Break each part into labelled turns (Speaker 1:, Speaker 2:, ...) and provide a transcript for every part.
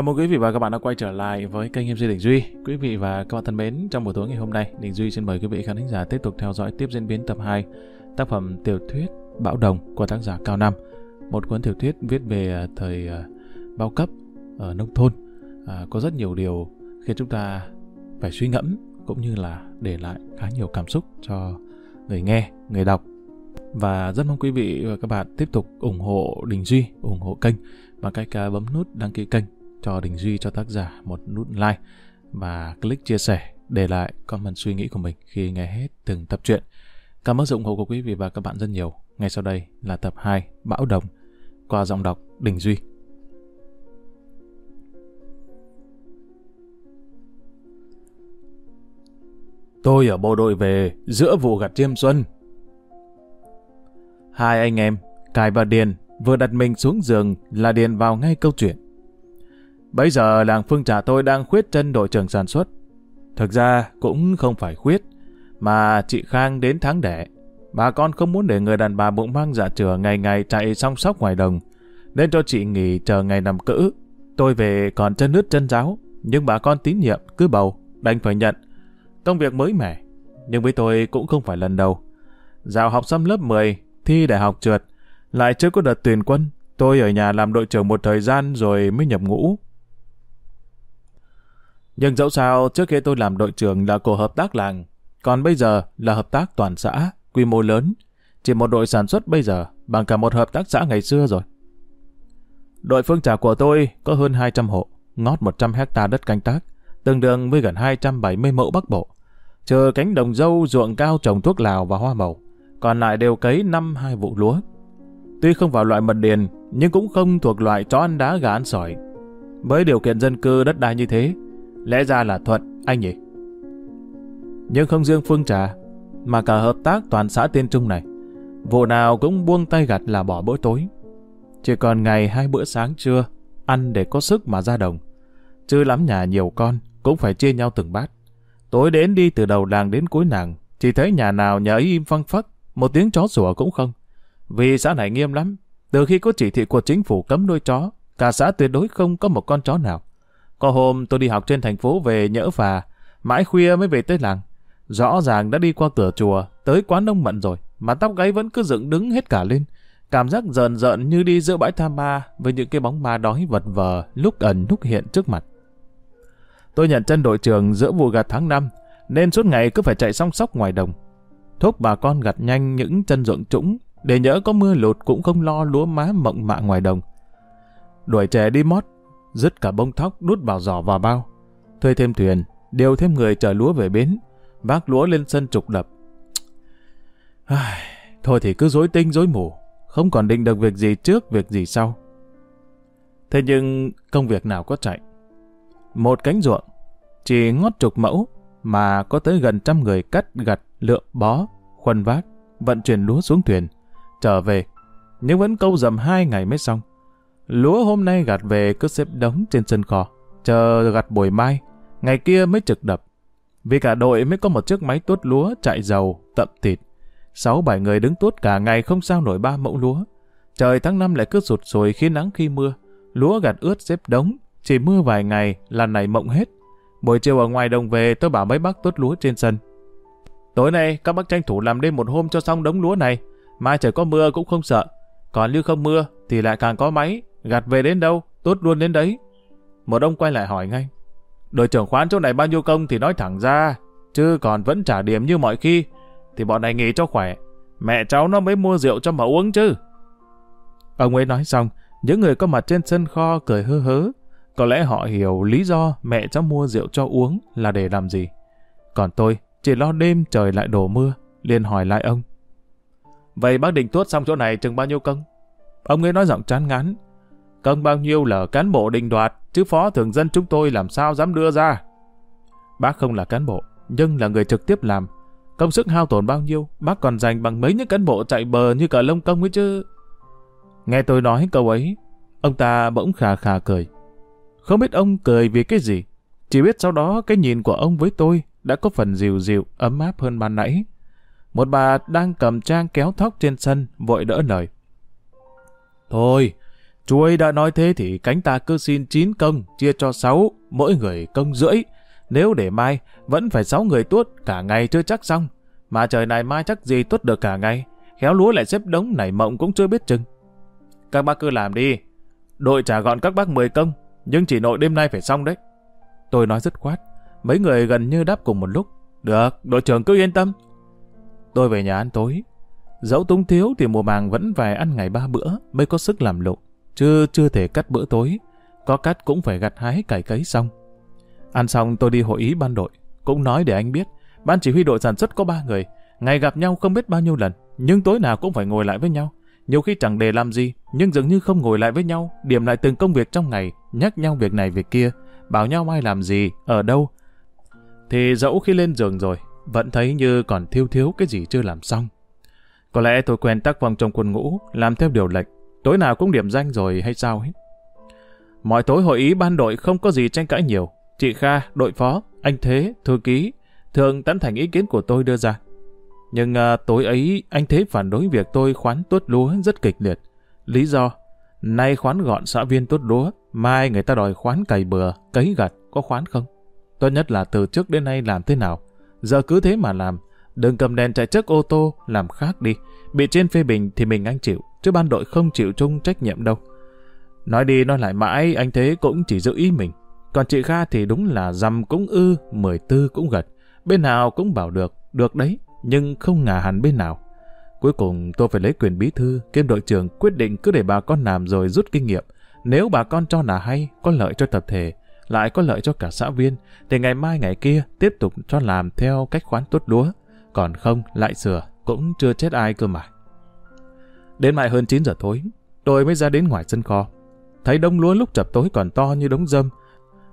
Speaker 1: Chào mừng quý vị và các bạn đã quay trở lại với kênh MC Đình Duy. Quý vị và các bạn thân mến, trong buổi tối ngày hôm nay, Đình Duy xin mời quý vị khán giả tiếp tục theo dõi tiếp diễn biến tập 2 tác phẩm tiểu thuyết Bão Đồng của tác giả Cao Nam. Một cuốn tiểu thuyết viết về à, thời à, bao cấp ở nông thôn. À, có rất nhiều điều khiến chúng ta phải suy ngẫm cũng như là để lại khá nhiều cảm xúc cho người nghe, người đọc. Và rất mong quý vị và các bạn tiếp tục ủng hộ Đình Duy, ủng hộ kênh bằng cách à, bấm nút đăng ký kênh cho Đình Duy cho tác giả một nút like và click chia sẻ để lại comment suy nghĩ của mình khi nghe hết từng tập truyện. Cảm ơn sự ủng hộ của quý vị và các bạn rất nhiều. Ngay sau đây là tập 2 Bão Đồng qua giọng đọc Đình Duy. Tôi ở bộ đội về giữa vụ gặt chiêm xuân. Hai anh em, Cài và Điền, vừa đặt mình xuống giường là Điền vào ngay câu chuyện. Bây giờ làng Phương Trà tôi đang khuyết chân đội trưởng sản xuất. Thực ra cũng không phải khuyết, mà chị Khang đến tháng đẻ. Bà con không muốn để người đàn bà bụng mang dạ chửa ngày ngày chạy song sóc ngoài đồng, nên cho chị nghỉ chờ ngày nằm cữ. Tôi về còn chân nứt chân giáo, nhưng bà con tín nhiệm cứ bầu, đành phải nhận. Công việc mới mẻ, nhưng với tôi cũng không phải lần đầu. Dạo học xong lớp 10, thi đại học trượt, lại chưa có đợt tuyển quân. Tôi ở nhà làm đội trưởng một thời gian rồi mới nhập ngũ. Nhưng dẫu sao, trước khi tôi làm đội trưởng là cổ hợp tác làng, còn bây giờ là hợp tác toàn xã, quy mô lớn. Chỉ một đội sản xuất bây giờ bằng cả một hợp tác xã ngày xưa rồi. Đội phương trà của tôi có hơn 200 hộ, ngót 100 hecta đất canh tác, tương đương với gần 270 mẫu bắc bộ. Trừ cánh đồng dâu ruộng cao trồng thuốc lào và hoa màu, còn lại đều cấy năm hai vụ lúa. Tuy không vào loại mật điền, nhưng cũng không thuộc loại chó ăn đá gà ăn sỏi. Với điều kiện dân cư đất đai như thế, lẽ ra là thuận, anh nhỉ? Nhưng không riêng Phương Trà, mà cả hợp tác toàn xã Tiên Trung này, vụ nào cũng buông tay gặt là bỏ bữa tối. Chỉ còn ngày hai bữa sáng trưa, ăn để có sức mà ra đồng. Chứ lắm nhà nhiều con, cũng phải chia nhau từng bát. Tối đến đi từ đầu làng đến cuối nàng, chỉ thấy nhà nào nhà ấy im phăng phắc, một tiếng chó sủa cũng không. Vì xã này nghiêm lắm, từ khi có chỉ thị của chính phủ cấm nuôi chó, cả xã tuyệt đối không có một con chó nào. Có hôm tôi đi học trên thành phố về nhỡ phà, mãi khuya mới về tới làng. Rõ ràng đã đi qua cửa chùa, tới quán đông mận rồi, mà tóc gáy vẫn cứ dựng đứng hết cả lên. Cảm giác rợn rợn như đi giữa bãi tham ma với những cái bóng ma đói vật vờ lúc ẩn lúc hiện trước mặt. Tôi nhận chân đội trường giữa vụ gặt tháng 5, nên suốt ngày cứ phải chạy song sóc ngoài đồng. Thúc bà con gặt nhanh những chân ruộng trũng, để nhỡ có mưa lụt cũng không lo lúa má mộng mạ ngoài đồng. Đuổi trẻ đi mót, dứt cả bông thóc đút vào giỏ và bao. Thuê thêm thuyền, điều thêm người chở lúa về bến, vác lúa lên sân trục đập. Thôi thì cứ dối tinh dối mù, không còn định được việc gì trước, việc gì sau. Thế nhưng công việc nào có chạy? Một cánh ruộng, chỉ ngót chục mẫu, mà có tới gần trăm người cắt gặt, lượm bó, khuân vác, vận chuyển lúa xuống thuyền, trở về, nhưng vẫn câu dầm hai ngày mới xong. Lúa hôm nay gặt về cứ xếp đống trên sân kho, chờ gặt buổi mai, ngày kia mới trực đập. Vì cả đội mới có một chiếc máy tuốt lúa chạy dầu, tậm thịt. Sáu bảy người đứng tuốt cả ngày không sao nổi ba mẫu lúa. Trời tháng năm lại cứ sụt sùi khi nắng khi mưa. Lúa gặt ướt xếp đống, chỉ mưa vài ngày là này mộng hết. Buổi chiều ở ngoài đồng về tôi bảo mấy bác tuốt lúa trên sân. Tối nay các bác tranh thủ làm đêm một hôm cho xong đống lúa này. Mai trời có mưa cũng không sợ. Còn như không mưa thì lại càng có máy gạt về đến đâu, tốt luôn đến đấy. Một ông quay lại hỏi ngay. Đội trưởng khoán chỗ này bao nhiêu công thì nói thẳng ra. Chứ còn vẫn trả điểm như mọi khi. Thì bọn này nghỉ cho khỏe. Mẹ cháu nó mới mua rượu cho mà uống chứ. Ông ấy nói xong, những người có mặt trên sân kho cười hơ hớ. Có lẽ họ hiểu lý do mẹ cháu mua rượu cho uống là để làm gì. Còn tôi, chỉ lo đêm trời lại đổ mưa, liền hỏi lại ông. Vậy bác định tuốt xong chỗ này chừng bao nhiêu công? Ông ấy nói giọng chán ngán. Công bao nhiêu là cán bộ định đoạt, chứ phó thường dân chúng tôi làm sao dám đưa ra. Bác không là cán bộ, nhưng là người trực tiếp làm. Công sức hao tổn bao nhiêu, bác còn dành bằng mấy những cán bộ chạy bờ như cả lông công ấy chứ. Nghe tôi nói câu ấy, ông ta bỗng khà khà cười. Không biết ông cười vì cái gì, chỉ biết sau đó cái nhìn của ông với tôi đã có phần dịu dịu, ấm áp hơn ban nãy. Một bà đang cầm trang kéo thóc trên sân, vội đỡ lời. Thôi, Chú ấy đã nói thế thì cánh ta cứ xin 9 công, chia cho 6, mỗi người công rưỡi. Nếu để mai, vẫn phải 6 người tuốt, cả ngày chưa chắc xong. Mà trời này mai chắc gì tuốt được cả ngày. Khéo lúa lại xếp đống nảy mộng cũng chưa biết chừng. Các bác cứ làm đi. Đội trả gọn các bác 10 công, nhưng chỉ nội đêm nay phải xong đấy. Tôi nói dứt khoát Mấy người gần như đáp cùng một lúc. Được, đội trưởng cứ yên tâm. Tôi về nhà ăn tối. Dẫu túng thiếu thì mùa màng vẫn phải ăn ngày ba bữa mới có sức làm lụng. Chứ chưa thể cắt bữa tối. Có cắt cũng phải gặt hái cải cấy xong. Ăn xong tôi đi hội ý ban đội. Cũng nói để anh biết. Ban chỉ huy đội sản xuất có ba người. Ngày gặp nhau không biết bao nhiêu lần. Nhưng tối nào cũng phải ngồi lại với nhau. Nhiều khi chẳng để làm gì, nhưng dường như không ngồi lại với nhau, điểm lại từng công việc trong ngày, nhắc nhau việc này việc kia, bảo nhau ai làm gì, ở đâu. Thì dẫu khi lên giường rồi, vẫn thấy như còn thiếu thiếu cái gì chưa làm xong. Có lẽ tôi quen tác phong trong quân ngũ, làm theo điều lệnh, tối nào cũng điểm danh rồi hay sao ấy. Mọi tối hội ý ban đội không có gì tranh cãi nhiều. Chị Kha, đội phó, anh Thế, thư ký, thường tán thành ý kiến của tôi đưa ra. Nhưng à, tối ấy anh Thế phản đối việc tôi khoán tuốt lúa rất kịch liệt. Lý do, nay khoán gọn xã viên tuốt lúa, mai người ta đòi khoán cày bừa, cấy gặt, có khoán không? Tốt nhất là từ trước đến nay làm thế nào? Giờ cứ thế mà làm, đừng cầm đèn chạy trước ô tô, làm khác đi. Bị trên phê bình thì mình anh chịu, chứ ban đội không chịu chung trách nhiệm đâu. Nói đi nói lại mãi, anh Thế cũng chỉ giữ ý mình. Còn chị Kha thì đúng là dằm cũng ư, mười tư cũng gật. Bên nào cũng bảo được, được đấy, nhưng không ngả hẳn bên nào. Cuối cùng tôi phải lấy quyền bí thư, kiêm đội trưởng quyết định cứ để bà con làm rồi rút kinh nghiệm. Nếu bà con cho là hay, có lợi cho tập thể, lại có lợi cho cả xã viên, thì ngày mai ngày kia tiếp tục cho làm theo cách khoán tốt lúa. Còn không, lại sửa, cũng chưa chết ai cơ mà. Đến mai hơn 9 giờ tối, tôi mới ra đến ngoài sân kho. Thấy đống lúa lúc chập tối còn to như đống dâm.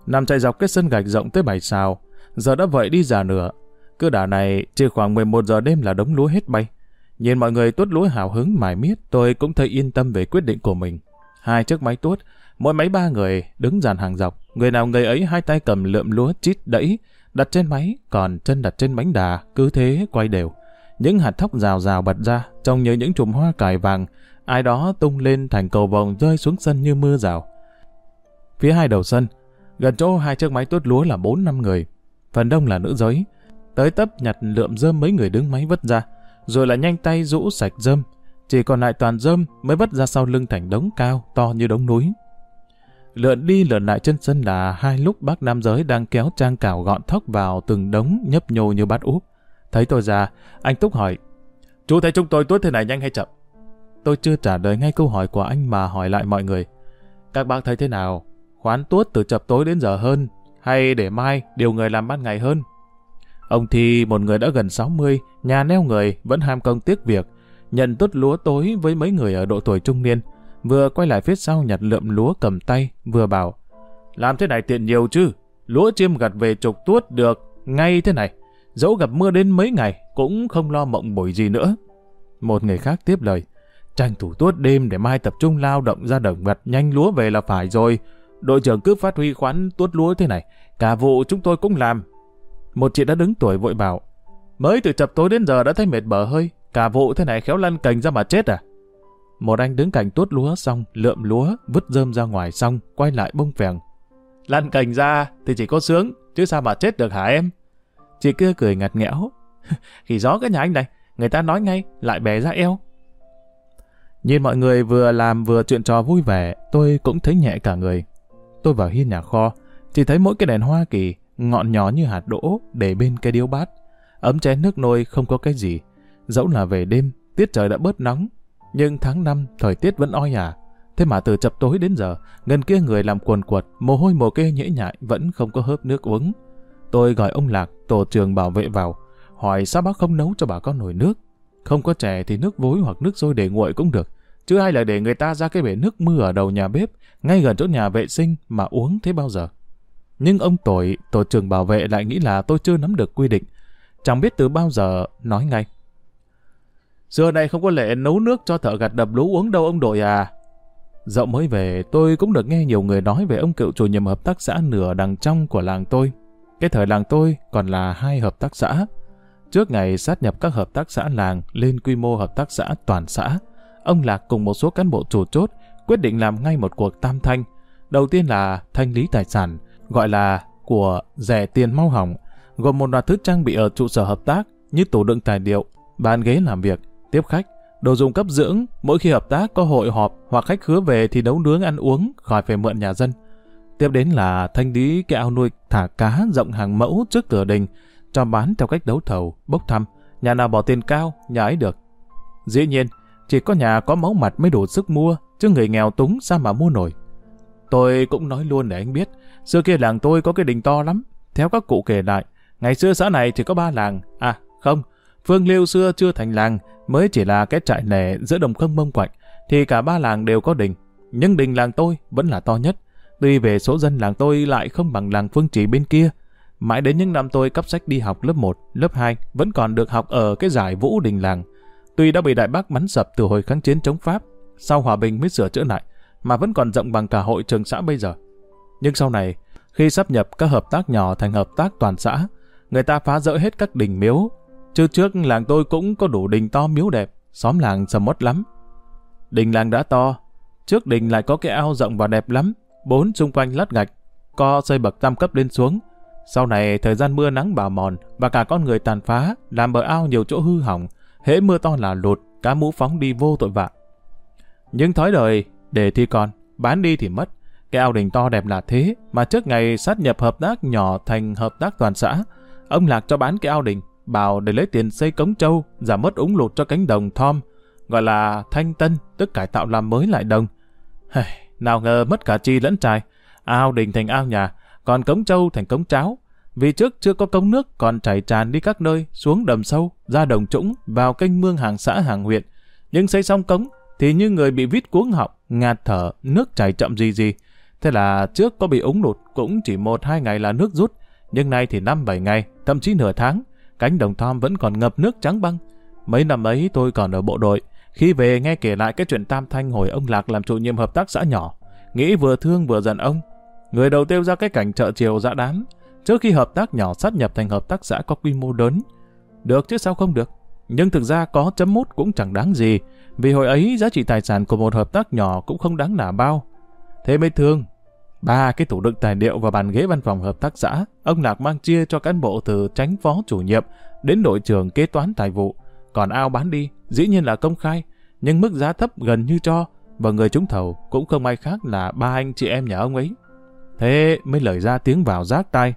Speaker 1: Nằm chạy dọc cái sân gạch rộng tới bảy sao, giờ đã vậy đi già nửa, cứ đà này, chỉ khoảng 11 giờ đêm là đống lúa hết bay. Nhìn mọi người tuốt lúa hào hứng mải miết, tôi cũng thấy yên tâm về quyết định của mình. Hai chiếc máy tuốt, mỗi máy ba người, đứng dàn hàng dọc. Người nào người ấy hai tay cầm lượm lúa chít đẫy, đặt trên máy, còn chân đặt trên bánh đà, cứ thế quay đều. Những hạt thóc rào rào bật ra, trông như những chùm hoa cải vàng, ai đó tung lên thành cầu vồng rơi xuống sân như mưa rào. Phía hai đầu sân, gần chỗ hai chiếc máy tuốt lúa là bốn năm người, phần đông là nữ giới, tới tấp nhặt lượm dơm mấy người đứng máy vất ra, rồi lại nhanh tay rũ sạch dơm, chỉ còn lại toàn dơm mới vất ra sau lưng thành đống cao, to như đống núi. Lượn đi lượn lại chân sân là hai lúc bác nam giới đang kéo trang cào gọn thóc vào từng đống nhấp nhô như bát úp. Thấy tôi ra, anh Túc hỏi, chú thấy chúng tôi tuốt thế này nhanh hay chậm? Tôi chưa trả lời ngay câu hỏi của anh mà hỏi lại mọi người. Các bác thấy thế nào? Khoán tuốt từ chập tối đến giờ hơn, hay để mai điều người làm ban ngày hơn? Ông Thi, một người đã gần 60, nhà neo người, vẫn ham công tiếc việc, nhận tuốt lúa tối với mấy người ở độ tuổi trung niên, vừa quay lại phía sau nhặt lượm lúa cầm tay, vừa bảo, làm thế này tiện nhiều chứ, lúa chiêm gặt về trục tuốt được, ngay thế này, dẫu gặp mưa đến mấy ngày, cũng không lo mộng bồi gì nữa. Một người khác tiếp lời, tranh thủ tuốt đêm để mai tập trung lao động ra đồng vật nhanh lúa về là phải rồi, đội trưởng cứ phát huy khoán tuốt lúa thế này, cả vụ chúng tôi cũng làm, một chị đã đứng tuổi vội bảo, mới từ chập tối đến giờ đã thấy mệt bở hơi, cả vụ thế này khéo lăn cành ra mà chết à? Một anh đứng cạnh tuốt lúa xong, lượm lúa, vứt rơm ra ngoài xong, quay lại bông phèn. Lăn cành ra thì chỉ có sướng, chứ sao mà chết được hả em? Chị kia cười ngặt nghẽo. Khi gió cái nhà anh này, người ta nói ngay, lại bè ra eo. Nhìn mọi người vừa làm vừa chuyện trò vui vẻ, tôi cũng thấy nhẹ cả người. Tôi vào hiên nhà kho, chỉ thấy mỗi cái đèn Hoa Kỳ ngọn nhỏ như hạt đỗ để bên cái điếu bát. Ấm chén nước nôi không có cái gì. Dẫu là về đêm, tiết trời đã bớt nóng. Nhưng tháng năm thời tiết vẫn oi ả. Thế mà từ chập tối đến giờ, gần kia người làm quần quật, mồ hôi mồ kê nhễ nhại vẫn không có hớp nước uống. Tôi gọi ông Lạc, tổ trưởng bảo vệ vào, hỏi sao bác không nấu cho bà con nồi nước. Không có trẻ thì nước vối hoặc nước sôi để nguội cũng được. Chứ ai lại để người ta ra cái bể nước mưa ở đầu nhà bếp, ngay gần chỗ nhà vệ sinh mà uống thế bao giờ. Nhưng ông tội, tổ trưởng bảo vệ lại nghĩ là tôi chưa nắm được quy định. Chẳng biết từ bao giờ, nói ngay. Xưa này không có lệ nấu nước cho thợ gặt đập lú uống đâu ông đội à. Dạo mới về, tôi cũng được nghe nhiều người nói về ông cựu chủ nhiệm hợp tác xã nửa đằng trong của làng tôi. Cái thời làng tôi còn là hai hợp tác xã. Trước ngày sát nhập các hợp tác xã làng lên quy mô hợp tác xã toàn xã, ông Lạc cùng một số cán bộ chủ chốt quyết định làm ngay một cuộc tam thanh. Đầu tiên là thanh lý tài sản, gọi là của rẻ tiền mau hỏng, gồm một loạt thứ trang bị ở trụ sở hợp tác như tủ đựng tài liệu, bàn ghế làm việc, tiếp khách, đồ dùng cấp dưỡng, mỗi khi hợp tác có hội họp hoặc khách khứa về thì nấu nướng ăn uống, khỏi phải mượn nhà dân. Tiếp đến là thanh lý cái ao nuôi thả cá rộng hàng mẫu trước cửa đình, cho bán theo cách đấu thầu, bốc thăm, nhà nào bỏ tiền cao, nhà ấy được. Dĩ nhiên, chỉ có nhà có máu mặt mới đủ sức mua, chứ người nghèo túng sao mà mua nổi. Tôi cũng nói luôn để anh biết, xưa kia làng tôi có cái đình to lắm. Theo các cụ kể lại, ngày xưa xã này chỉ có ba làng. À, không, Phương Liêu xưa chưa thành làng, mới chỉ là cái trại lẻ giữa đồng khâm mông quạnh, thì cả ba làng đều có đình. Nhưng đình làng tôi vẫn là to nhất. Tuy về số dân làng tôi lại không bằng làng Phương Trì bên kia. Mãi đến những năm tôi cấp sách đi học lớp 1, lớp 2, vẫn còn được học ở cái giải vũ đình làng. Tuy đã bị Đại Bác bắn sập từ hồi kháng chiến chống Pháp, sau hòa bình mới sửa chữa lại, mà vẫn còn rộng bằng cả hội trường xã bây giờ. Nhưng sau này, khi sắp nhập các hợp tác nhỏ thành hợp tác toàn xã, người ta phá rỡ hết các đình miếu. Chứ trước làng tôi cũng có đủ đình to miếu đẹp, xóm làng sầm mốt lắm. Đình làng đã to, trước đình lại có cái ao rộng và đẹp lắm, bốn xung quanh lát gạch, co xây bậc tam cấp lên xuống. Sau này thời gian mưa nắng bào mòn và cả con người tàn phá, làm bờ ao nhiều chỗ hư hỏng, hễ mưa to là lụt, cá mũ phóng đi vô tội vạ. Nhưng thói đời, để thì còn, bán đi thì mất. Cái ao đình to đẹp là thế, mà trước ngày sát nhập hợp tác nhỏ thành hợp tác toàn xã, ông Lạc cho bán cái ao đình, bảo để lấy tiền xây cống trâu, giảm mất úng lụt cho cánh đồng thom, gọi là thanh tân, tức cải tạo làm mới lại đồng nào ngờ mất cả chi lẫn trai, ao đình thành ao nhà, còn cống trâu thành cống cháo. Vì trước chưa có cống nước còn chảy tràn đi các nơi, xuống đầm sâu, ra đồng trũng, vào kênh mương hàng xã hàng huyện. Nhưng xây xong cống, thì như người bị vít cuống họng, ngạt thở, nước chảy chậm gì gì. Thế là trước có bị úng lụt cũng chỉ một hai ngày là nước rút, nhưng nay thì năm bảy ngày, thậm chí nửa tháng, cánh đồng thom vẫn còn ngập nước trắng băng. Mấy năm ấy tôi còn ở bộ đội, khi về nghe kể lại cái chuyện Tam Thanh hồi ông Lạc làm chủ nhiệm hợp tác xã nhỏ, nghĩ vừa thương vừa giận ông. Người đầu tiêu ra cái cảnh chợ chiều dã đám, trước khi hợp tác nhỏ sát nhập thành hợp tác xã có quy mô lớn. Được chứ sao không được? Nhưng thực ra có chấm mút cũng chẳng đáng gì, vì hồi ấy giá trị tài sản của một hợp tác nhỏ cũng không đáng nả bao. Thế mới thương. Ba cái tủ đựng tài liệu và bàn ghế văn phòng hợp tác xã, ông Lạc mang chia cho cán bộ từ tránh phó chủ nhiệm đến đội trưởng kế toán tài vụ. Còn ao bán đi, dĩ nhiên là công khai, nhưng mức giá thấp gần như cho, và người trúng thầu cũng không ai khác là ba anh chị em nhà ông ấy. Thế mới lời ra tiếng vào rác tai.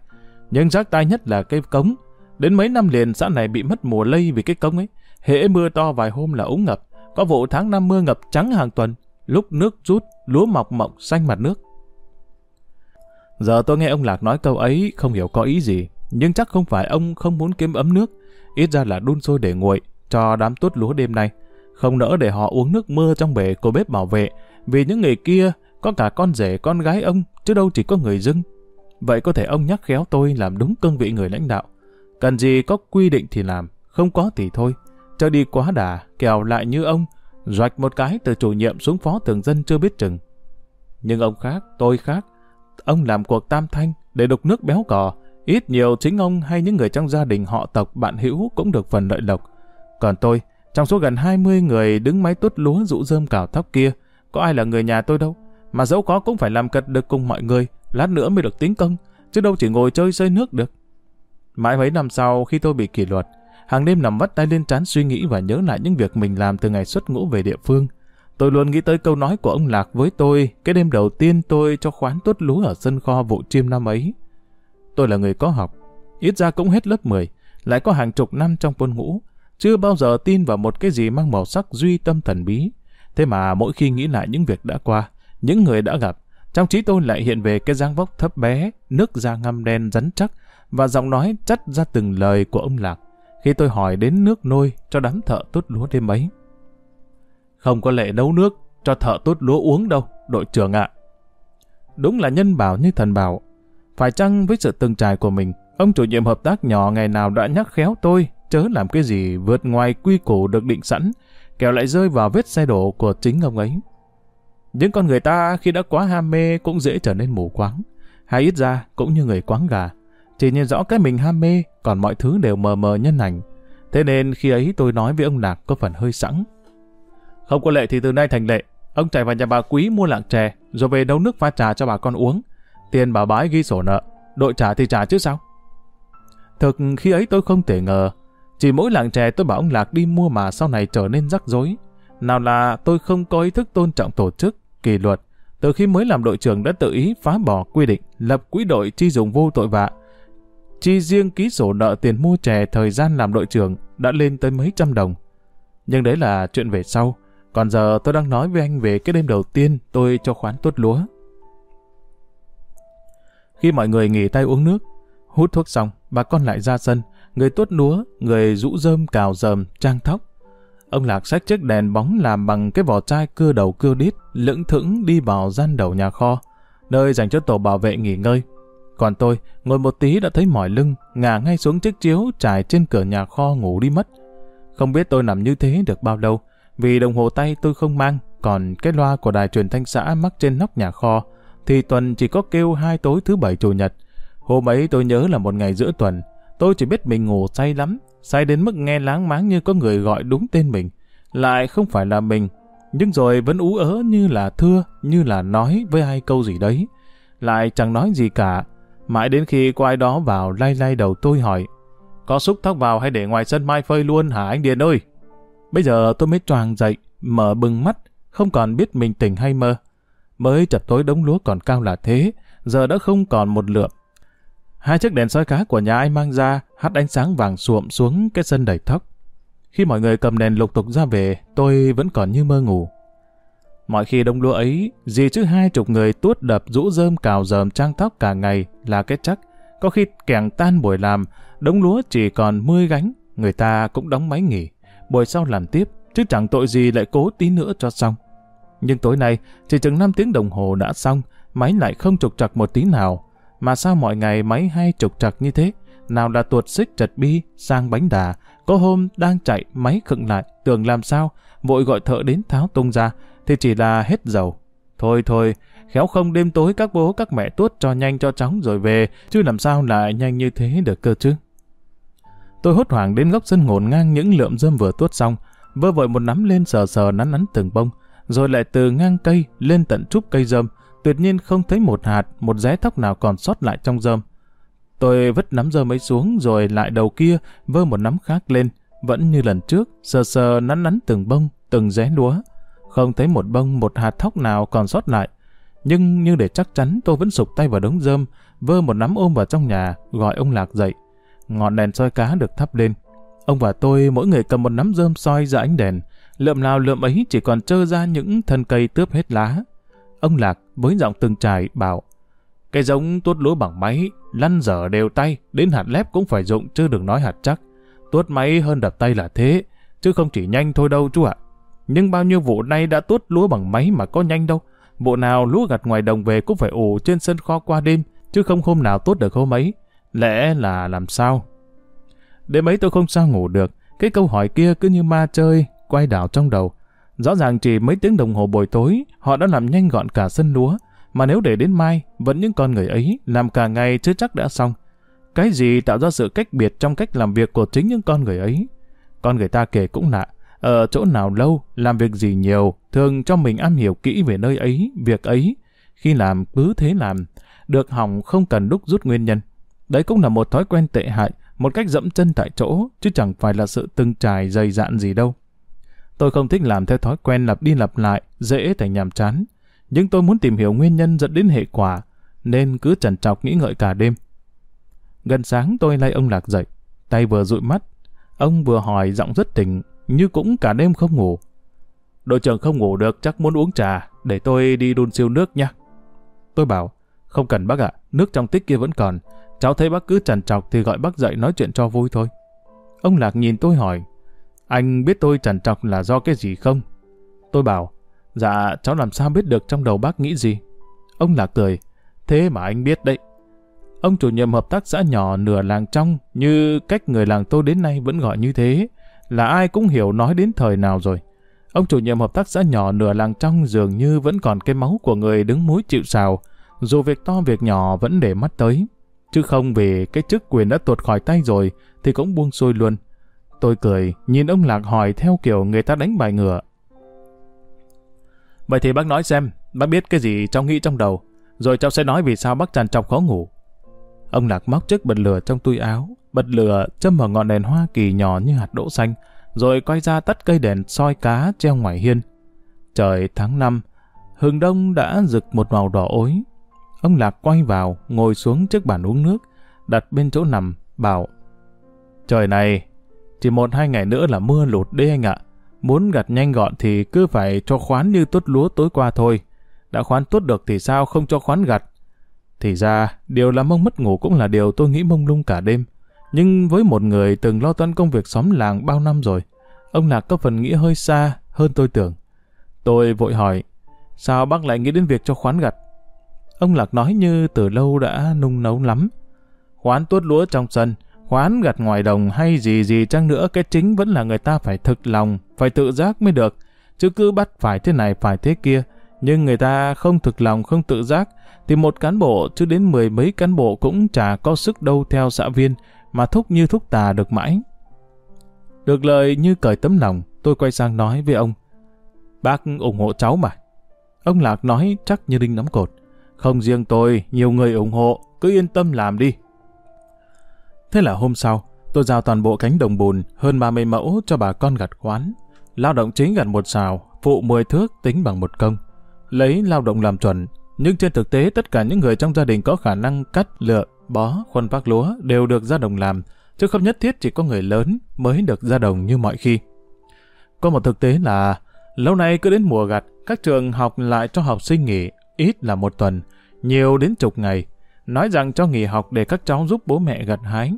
Speaker 1: Nhưng rác tai nhất là cái cống. Đến mấy năm liền xã này bị mất mùa lây vì cái cống ấy. Hễ mưa to vài hôm là úng ngập. Có vụ tháng năm mưa ngập trắng hàng tuần, lúc nước rút, lúa mọc mộng xanh mặt nước. Giờ tôi nghe ông Lạc nói câu ấy không hiểu có ý gì, nhưng chắc không phải ông không muốn kiếm ấm nước, ít ra là đun sôi để nguội cho đám tuốt lúa đêm nay. Không nỡ để họ uống nước mưa trong bể của bếp bảo vệ, vì những người kia có cả con rể con gái ông, chứ đâu chỉ có người dưng. Vậy có thể ông nhắc khéo tôi làm đúng cương vị người lãnh đạo. Cần gì có quy định thì làm, không có thì thôi cho đi quá đà, kèo lại như ông, doạch một cái từ chủ nhiệm xuống phó thường dân chưa biết chừng. Nhưng ông khác, tôi khác. Ông làm cuộc tam thanh để đục nước béo cò, ít nhiều chính ông hay những người trong gia đình họ tộc bạn hữu cũng được phần lợi lộc. Còn tôi, trong số gần 20 người đứng máy tuốt lúa rũ rơm cào tóc kia, có ai là người nhà tôi đâu. Mà dẫu có cũng phải làm cật được cùng mọi người, lát nữa mới được tính công, chứ đâu chỉ ngồi chơi sơi nước được. Mãi mấy năm sau khi tôi bị kỷ luật, hàng đêm nằm vắt tay lên trán suy nghĩ và nhớ lại những việc mình làm từ ngày xuất ngũ về địa phương. Tôi luôn nghĩ tới câu nói của ông Lạc với tôi cái đêm đầu tiên tôi cho khoán tốt lúa ở sân kho vụ chiêm năm ấy. Tôi là người có học, ít ra cũng hết lớp 10, lại có hàng chục năm trong quân ngũ, chưa bao giờ tin vào một cái gì mang màu sắc duy tâm thần bí. Thế mà mỗi khi nghĩ lại những việc đã qua, những người đã gặp, trong trí tôi lại hiện về cái dáng vóc thấp bé, nước da ngăm đen rắn chắc và giọng nói chắt ra từng lời của ông Lạc khi tôi hỏi đến nước nôi cho đám thợ tốt lúa đêm ấy. Không có lệ nấu nước cho thợ tốt lúa uống đâu, đội trưởng ạ. Đúng là nhân bảo như thần bảo. Phải chăng với sự từng trải của mình, ông chủ nhiệm hợp tác nhỏ ngày nào đã nhắc khéo tôi chớ làm cái gì vượt ngoài quy củ được định sẵn, kẻo lại rơi vào vết xe đổ của chính ông ấy. Những con người ta khi đã quá ham mê cũng dễ trở nên mù quáng, hay ít ra cũng như người quáng gà, chỉ nhìn rõ cái mình ham mê, còn mọi thứ đều mờ mờ nhân ảnh. Thế nên khi ấy tôi nói với ông Lạc có phần hơi sẵn. Không có lệ thì từ nay thành lệ, Ông chạy vào nhà bà Quý mua lạng chè, rồi về nấu nước pha trà cho bà con uống. Tiền bà bái ghi sổ nợ, đội trả thì trả chứ sao? Thực khi ấy tôi không thể ngờ, chỉ mỗi lạng chè tôi bảo ông Lạc đi mua mà sau này trở nên rắc rối. Nào là tôi không có ý thức tôn trọng tổ chức, kỷ luật, từ khi mới làm đội trưởng đã tự ý phá bỏ quy định lập quỹ đội chi dùng vô tội vạ. Chi riêng ký sổ nợ tiền mua chè thời gian làm đội trưởng đã lên tới mấy trăm đồng. Nhưng đấy là chuyện về sau. Còn giờ tôi đang nói với anh về cái đêm đầu tiên tôi cho khoán tuốt lúa. Khi mọi người nghỉ tay uống nước, hút thuốc xong, bà con lại ra sân, người tuốt núa, người rũ rơm cào rờm, trang thóc. Ông Lạc xách chiếc đèn bóng làm bằng cái vỏ chai cưa đầu cưa đít, lững thững đi vào gian đầu nhà kho, nơi dành cho tổ bảo vệ nghỉ ngơi. Còn tôi, ngồi một tí đã thấy mỏi lưng, ngả ngay xuống chiếc chiếu trải trên cửa nhà kho ngủ đi mất. Không biết tôi nằm như thế được bao lâu, vì đồng hồ tay tôi không mang, còn cái loa của đài truyền thanh xã mắc trên nóc nhà kho, thì tuần chỉ có kêu hai tối thứ bảy chủ nhật. Hôm ấy tôi nhớ là một ngày giữa tuần, tôi chỉ biết mình ngủ say lắm, say đến mức nghe láng máng như có người gọi đúng tên mình, lại không phải là mình, nhưng rồi vẫn ú ớ như là thưa, như là nói với ai câu gì đấy, lại chẳng nói gì cả. Mãi đến khi có ai đó vào lay lay đầu tôi hỏi, có xúc tóc vào hay để ngoài sân mai phơi luôn hả anh Điền ơi? Bây giờ tôi mới choàng dậy, mở bừng mắt, không còn biết mình tỉnh hay mơ. Mới chập tối đống lúa còn cao là thế, giờ đã không còn một lượng. Hai chiếc đèn soi cá của nhà anh mang ra, hắt ánh sáng vàng suộm xuống cái sân đầy thóc. Khi mọi người cầm đèn lục tục ra về, tôi vẫn còn như mơ ngủ. Mọi khi đông lúa ấy, gì chứ hai chục người tuốt đập rũ rơm cào dờm trang tóc cả ngày là cái chắc. Có khi kẻng tan buổi làm, đống lúa chỉ còn 10 gánh, người ta cũng đóng máy nghỉ. Buổi sau làm tiếp, chứ chẳng tội gì lại cố tí nữa cho xong. Nhưng tối nay, chỉ chừng 5 tiếng đồng hồ đã xong, máy lại không trục trặc một tí nào. Mà sao mọi ngày máy hay trục trặc như thế? Nào là tuột xích trật bi, sang bánh đà, có hôm đang chạy máy khựng lại, tưởng làm sao, vội gọi thợ đến tháo tung ra, thì chỉ là hết dầu. Thôi thôi, khéo không đêm tối các bố các mẹ tuốt cho nhanh cho chóng rồi về, chứ làm sao lại nhanh như thế được cơ chứ. Tôi hốt hoảng đến góc sân ngổn ngang những lượm dơm vừa tuốt xong, vơ vội một nắm lên sờ sờ nắn nắn từng bông, rồi lại từ ngang cây lên tận trúc cây dơm tuyệt nhiên không thấy một hạt, một ré tóc nào còn sót lại trong rơm. Tôi vứt nắm rơm ấy xuống rồi lại đầu kia vơ một nắm khác lên, vẫn như lần trước, sờ sờ nắn nắn từng bông, từng ré lúa. Không thấy một bông, một hạt thóc nào còn sót lại. Nhưng như để chắc chắn tôi vẫn sụp tay vào đống rơm, vơ một nắm ôm vào trong nhà, gọi ông Lạc dậy. Ngọn đèn soi cá được thắp lên. Ông và tôi mỗi người cầm một nắm rơm soi ra ánh đèn. Lượm nào lượm ấy chỉ còn trơ ra những thân cây tướp hết lá. Ông Lạc với giọng từng trải bảo Cái giống tuốt lúa bằng máy, lăn dở đều tay, đến hạt lép cũng phải dụng chứ đừng nói hạt chắc. Tuốt máy hơn đập tay là thế, chứ không chỉ nhanh thôi đâu chú ạ. Nhưng bao nhiêu vụ nay đã tuốt lúa bằng máy mà có nhanh đâu. Bộ nào lúa gặt ngoài đồng về cũng phải ủ trên sân kho qua đêm, chứ không hôm nào tuốt được hôm ấy. Lẽ là làm sao? Đêm ấy tôi không sao ngủ được, cái câu hỏi kia cứ như ma chơi, quay đảo trong đầu. Rõ ràng chỉ mấy tiếng đồng hồ buổi tối, họ đã làm nhanh gọn cả sân lúa, mà nếu để đến mai, vẫn những con người ấy làm cả ngày chưa chắc đã xong. Cái gì tạo ra sự cách biệt trong cách làm việc của chính những con người ấy? Con người ta kể cũng lạ, ở chỗ nào lâu, làm việc gì nhiều, thường cho mình am hiểu kỹ về nơi ấy, việc ấy. Khi làm cứ thế làm, được hỏng không cần đúc rút nguyên nhân. Đấy cũng là một thói quen tệ hại, một cách dẫm chân tại chỗ, chứ chẳng phải là sự từng trải dày dạn gì đâu. Tôi không thích làm theo thói quen lặp đi lặp lại, dễ thành nhàm chán. Nhưng tôi muốn tìm hiểu nguyên nhân dẫn đến hệ quả, nên cứ chần trọc nghĩ ngợi cả đêm. Gần sáng tôi lay ông Lạc dậy, tay vừa dụi mắt. Ông vừa hỏi giọng rất tỉnh, như cũng cả đêm không ngủ. Đội trưởng không ngủ được chắc muốn uống trà, để tôi đi đun siêu nước nha. Tôi bảo, không cần bác ạ, nước trong tích kia vẫn còn. Cháu thấy bác cứ chần trọc thì gọi bác dậy nói chuyện cho vui thôi. Ông Lạc nhìn tôi hỏi, anh biết tôi trằn trọc là do cái gì không? Tôi bảo, dạ cháu làm sao biết được trong đầu bác nghĩ gì? Ông là cười, thế mà anh biết đấy. Ông chủ nhiệm hợp tác xã nhỏ nửa làng trong như cách người làng tôi đến nay vẫn gọi như thế, là ai cũng hiểu nói đến thời nào rồi. Ông chủ nhiệm hợp tác xã nhỏ nửa làng trong dường như vẫn còn cái máu của người đứng mũi chịu sào, dù việc to việc nhỏ vẫn để mắt tới. Chứ không về cái chức quyền đã tuột khỏi tay rồi thì cũng buông xuôi luôn. Tôi cười, nhìn ông Lạc hỏi theo kiểu người ta đánh bài ngựa. Vậy thì bác nói xem, bác biết cái gì cháu nghĩ trong đầu, rồi cháu sẽ nói vì sao bác tràn trọc khó ngủ. Ông Lạc móc chiếc bật lửa trong túi áo, bật lửa châm vào ngọn đèn hoa kỳ nhỏ như hạt đỗ xanh, rồi quay ra tắt cây đèn soi cá treo ngoài hiên. Trời tháng năm hừng đông đã rực một màu đỏ ối. Ông Lạc quay vào, ngồi xuống trước bàn uống nước, đặt bên chỗ nằm, bảo Trời này, chỉ một hai ngày nữa là mưa lụt đấy anh ạ. Muốn gặt nhanh gọn thì cứ phải cho khoán như tốt lúa tối qua thôi. Đã khoán tốt được thì sao không cho khoán gặt. Thì ra, điều làm ông mất ngủ cũng là điều tôi nghĩ mông lung cả đêm. Nhưng với một người từng lo toan công việc xóm làng bao năm rồi, ông Lạc có phần nghĩ hơi xa hơn tôi tưởng. Tôi vội hỏi, sao bác lại nghĩ đến việc cho khoán gặt? Ông Lạc nói như từ lâu đã nung nấu lắm. Khoán tuốt lúa trong sân, khoán gặt ngoài đồng hay gì gì chăng nữa, cái chính vẫn là người ta phải thực lòng, phải tự giác mới được. Chứ cứ bắt phải thế này phải thế kia, nhưng người ta không thực lòng không tự giác, thì một cán bộ chứ đến mười mấy cán bộ cũng chả có sức đâu theo xã viên, mà thúc như thúc tà được mãi. Được lời như cởi tấm lòng, tôi quay sang nói với ông. Bác ủng hộ cháu mà. Ông Lạc nói chắc như đinh nắm cột. Không riêng tôi, nhiều người ủng hộ, cứ yên tâm làm đi. Thế là hôm sau, tôi giao toàn bộ cánh đồng bùn hơn 30 mẫu cho bà con gặt khoán. Lao động chính gặt một xào, phụ 10 thước tính bằng một công. Lấy lao động làm chuẩn, nhưng trên thực tế tất cả những người trong gia đình có khả năng cắt, lựa, bó, khuân vác lúa đều được ra đồng làm, chứ không nhất thiết chỉ có người lớn mới được ra đồng như mọi khi. Có một thực tế là, lâu nay cứ đến mùa gặt, các trường học lại cho học sinh nghỉ, ít là một tuần, nhiều đến chục ngày, nói rằng cho nghỉ học để các cháu giúp bố mẹ gặt hái.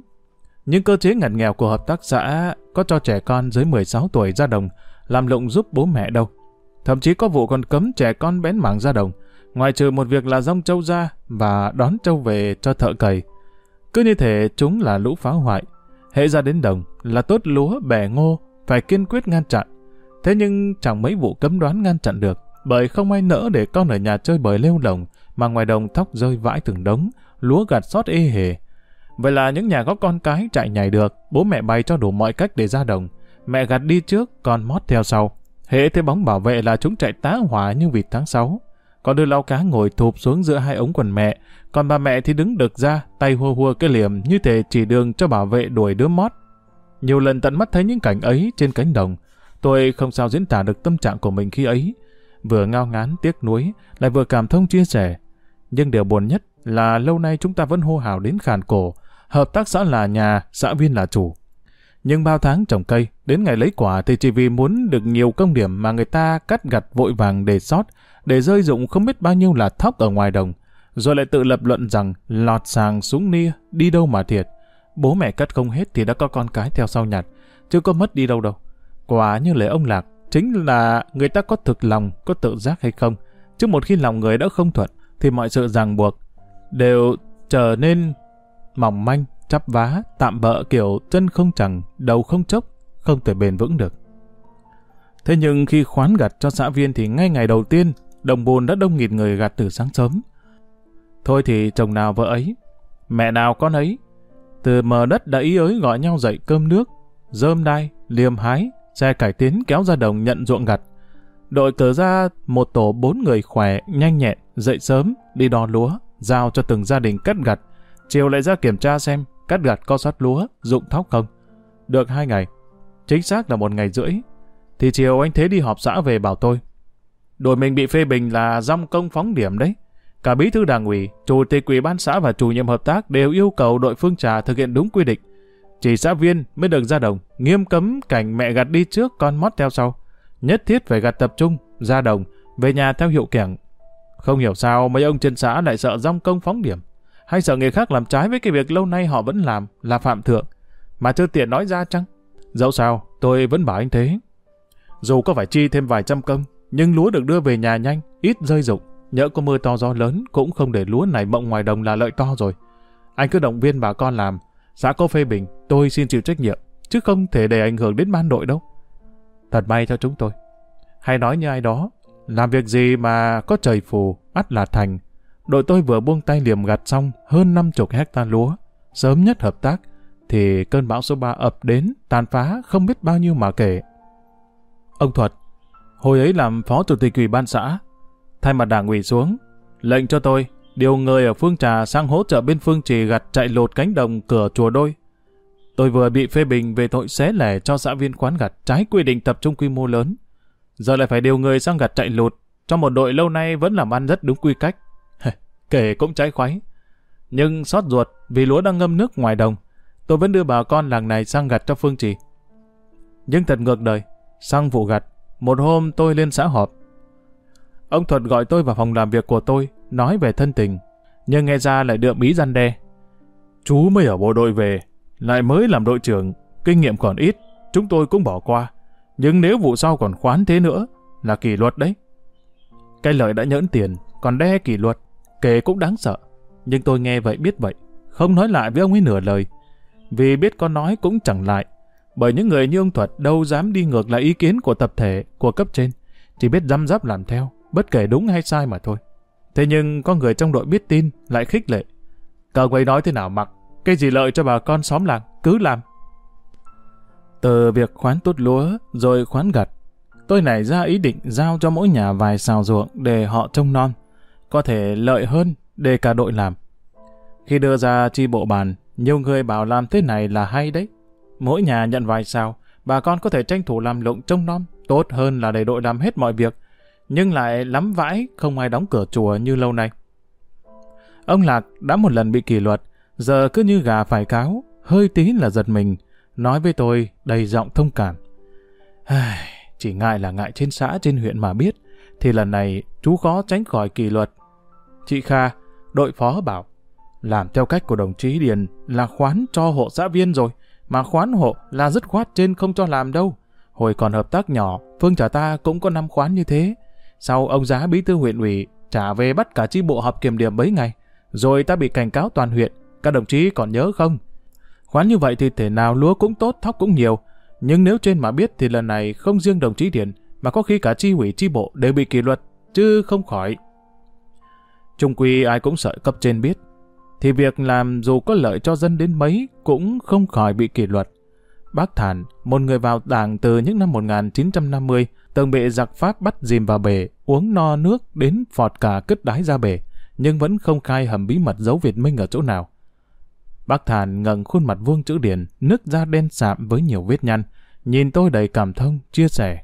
Speaker 1: Nhưng cơ chế ngặt nghèo của hợp tác xã có cho trẻ con dưới 16 tuổi ra đồng, làm lụng giúp bố mẹ đâu. Thậm chí có vụ còn cấm trẻ con bén mảng ra đồng, Ngoài trừ một việc là rong châu ra và đón châu về cho thợ cày. Cứ như thể chúng là lũ phá hoại. Hệ ra đến đồng là tốt lúa bẻ ngô, phải kiên quyết ngăn chặn. Thế nhưng chẳng mấy vụ cấm đoán ngăn chặn được, bởi không ai nỡ để con ở nhà chơi bời lêu lồng, mà ngoài đồng thóc rơi vãi từng đống, lúa gặt sót ê hề. Vậy là những nhà có con cái chạy nhảy được, bố mẹ bày cho đủ mọi cách để ra đồng. Mẹ gặt đi trước, con mót theo sau. Hệ thế bóng bảo vệ là chúng chạy tá hỏa như vịt tháng 6. Con đưa lau cá ngồi thụp xuống giữa hai ống quần mẹ, còn bà mẹ thì đứng đực ra, tay hua hua cái liềm như thể chỉ đường cho bảo vệ đuổi đứa mót. Nhiều lần tận mắt thấy những cảnh ấy trên cánh đồng, tôi không sao diễn tả được tâm trạng của mình khi ấy. Vừa ngao ngán tiếc nuối, lại vừa cảm thông chia sẻ. Nhưng điều buồn nhất là lâu nay chúng ta vẫn hô hào đến khàn cổ, hợp tác xã là nhà, xã viên là chủ. Nhưng bao tháng trồng cây, đến ngày lấy quả thì chỉ vì muốn được nhiều công điểm mà người ta cắt gặt vội vàng để sót, để rơi dụng không biết bao nhiêu là thóc ở ngoài đồng, rồi lại tự lập luận rằng lọt sàng xuống nia, đi đâu mà thiệt. Bố mẹ cắt không hết thì đã có con cái theo sau nhặt, chứ có mất đi đâu đâu. Quả như lời ông Lạc, chính là người ta có thực lòng, có tự giác hay không. Chứ một khi lòng người đã không thuận, thì mọi sự ràng buộc đều trở nên mỏng manh, chắp vá, tạm bỡ kiểu chân không chẳng, đầu không chốc, không thể bền vững được. Thế nhưng khi khoán gặt cho xã viên thì ngay ngày đầu tiên, đồng bồn đã đông nghịt người gặt từ sáng sớm. Thôi thì chồng nào vợ ấy, mẹ nào con ấy, từ mờ đất đã ý ới gọi nhau dậy cơm nước, rơm đai, liềm hái, xe cải tiến kéo ra đồng nhận ruộng gặt. Đội cờ ra một tổ bốn người khỏe, nhanh nhẹn, dậy sớm, đi đo lúa, giao cho từng gia đình cắt gặt, chiều lại ra kiểm tra xem cắt gặt có sắt lúa, dụng thóc không. Được hai ngày, chính xác là một ngày rưỡi, thì chiều anh Thế đi họp xã về bảo tôi. Đội mình bị phê bình là dòng công phóng điểm đấy. Cả bí thư đảng ủy, chủ tịch ủy ban xã và chủ nhiệm hợp tác đều yêu cầu đội phương trà thực hiện đúng quy định. Chỉ xã viên mới được ra đồng, nghiêm cấm cảnh mẹ gặt đi trước con mót theo sau. Nhất thiết phải gặt tập trung, ra đồng, về nhà theo hiệu kẻng. Không hiểu sao mấy ông trên xã lại sợ rong công phóng điểm. Hay sợ người khác làm trái với cái việc lâu nay họ vẫn làm là phạm thượng. Mà chưa tiện nói ra chăng? Dẫu sao, tôi vẫn bảo anh thế. Dù có phải chi thêm vài trăm công, nhưng lúa được đưa về nhà nhanh, ít rơi rụng. Nhỡ có mưa to gió lớn cũng không để lúa này mộng ngoài đồng là lợi to rồi. Anh cứ động viên bà con làm. Xã có phê bình, tôi xin chịu trách nhiệm, chứ không thể để ảnh hưởng đến ban đội đâu. Thật may cho chúng tôi. Hay nói như ai đó, làm việc gì mà có trời phù, ắt là thành. Đội tôi vừa buông tay liềm gặt xong hơn 50 hecta lúa. Sớm nhất hợp tác, thì cơn bão số 3 ập đến, tàn phá không biết bao nhiêu mà kể. Ông Thuật, hồi ấy làm phó chủ tịch ủy ban xã. Thay mặt đảng ủy xuống, lệnh cho tôi điều người ở Phương Trà sang hỗ trợ bên Phương Trì gặt chạy lột cánh đồng cửa chùa đôi. Tôi vừa bị phê bình về tội xé lẻ cho xã viên quán gặt trái quy định tập trung quy mô lớn. Giờ lại phải điều người sang gặt chạy lụt. cho một đội lâu nay vẫn làm ăn rất đúng quy cách. Kể cũng trái khoái. Nhưng xót ruột vì lúa đang ngâm nước ngoài đồng, tôi vẫn đưa bà con làng này sang gặt cho Phương Trì. Nhưng thật ngược đời, sang vụ gặt, một hôm tôi lên xã họp. Ông Thuật gọi tôi vào phòng làm việc của tôi, nói về thân tình, nhưng nghe ra lại đượm ý gian đe. Chú mới ở bộ đội về, lại mới làm đội trưởng, kinh nghiệm còn ít, chúng tôi cũng bỏ qua. Nhưng nếu vụ sau còn khoán thế nữa, là kỷ luật đấy. Cái lợi đã nhỡn tiền, còn đe kỷ luật, kể cũng đáng sợ. Nhưng tôi nghe vậy biết vậy, không nói lại với ông ấy nửa lời. Vì biết có nói cũng chẳng lại, bởi những người như ông Thuật đâu dám đi ngược lại ý kiến của tập thể, của cấp trên, chỉ biết răm rắp làm theo, bất kể đúng hay sai mà thôi. Thế nhưng có người trong đội biết tin, lại khích lệ. Cờ quay nói thế nào mặc, cái gì lợi cho bà con xóm làng, cứ làm. Từ việc khoán tốt lúa, rồi khoán gặt, tôi nảy ra ý định giao cho mỗi nhà vài xào ruộng để họ trông non. Có thể lợi hơn để cả đội làm. Khi đưa ra chi bộ bàn, nhiều người bảo làm thế này là hay đấy. Mỗi nhà nhận vài sao, bà con có thể tranh thủ làm lụng trông non, tốt hơn là để đội làm hết mọi việc, nhưng lại lắm vãi không ai đóng cửa chùa như lâu nay. Ông Lạc đã một lần bị kỷ luật, giờ cứ như gà phải cáo, hơi tí là giật mình, nói với tôi đầy giọng thông cảm. Chỉ ngại là ngại trên xã trên huyện mà biết, thì lần này chú khó tránh khỏi kỷ luật. Chị Kha, đội phó bảo, làm theo cách của đồng chí Điền là khoán cho hộ xã viên rồi, mà khoán hộ là dứt khoát trên không cho làm đâu. Hồi còn hợp tác nhỏ, Phương trả ta cũng có năm khoán như thế. Sau ông giá bí thư huyện ủy trả về bắt cả chi bộ họp kiểm điểm mấy ngày, rồi ta bị cảnh cáo toàn huyện, các đồng chí còn nhớ không? Khoán như vậy thì thể nào lúa cũng tốt, thóc cũng nhiều, nhưng nếu trên mà biết thì lần này không riêng đồng chí Điền, mà có khi cả chi ủy chi bộ đều bị kỷ luật, chứ không khỏi. Trung quy ai cũng sợ cấp trên biết, thì việc làm dù có lợi cho dân đến mấy cũng không khỏi bị kỷ luật. Bác Thản, một người vào đảng từ những năm 1950, từng bị giặc Pháp bắt dìm vào bể, uống no nước đến phọt cả cứt đái ra bể, nhưng vẫn không khai hầm bí mật giấu Việt Minh ở chỗ nào. Bác Thản ngẩng khuôn mặt vuông chữ điển, nước da đen sạm với nhiều vết nhăn, nhìn tôi đầy cảm thông, chia sẻ.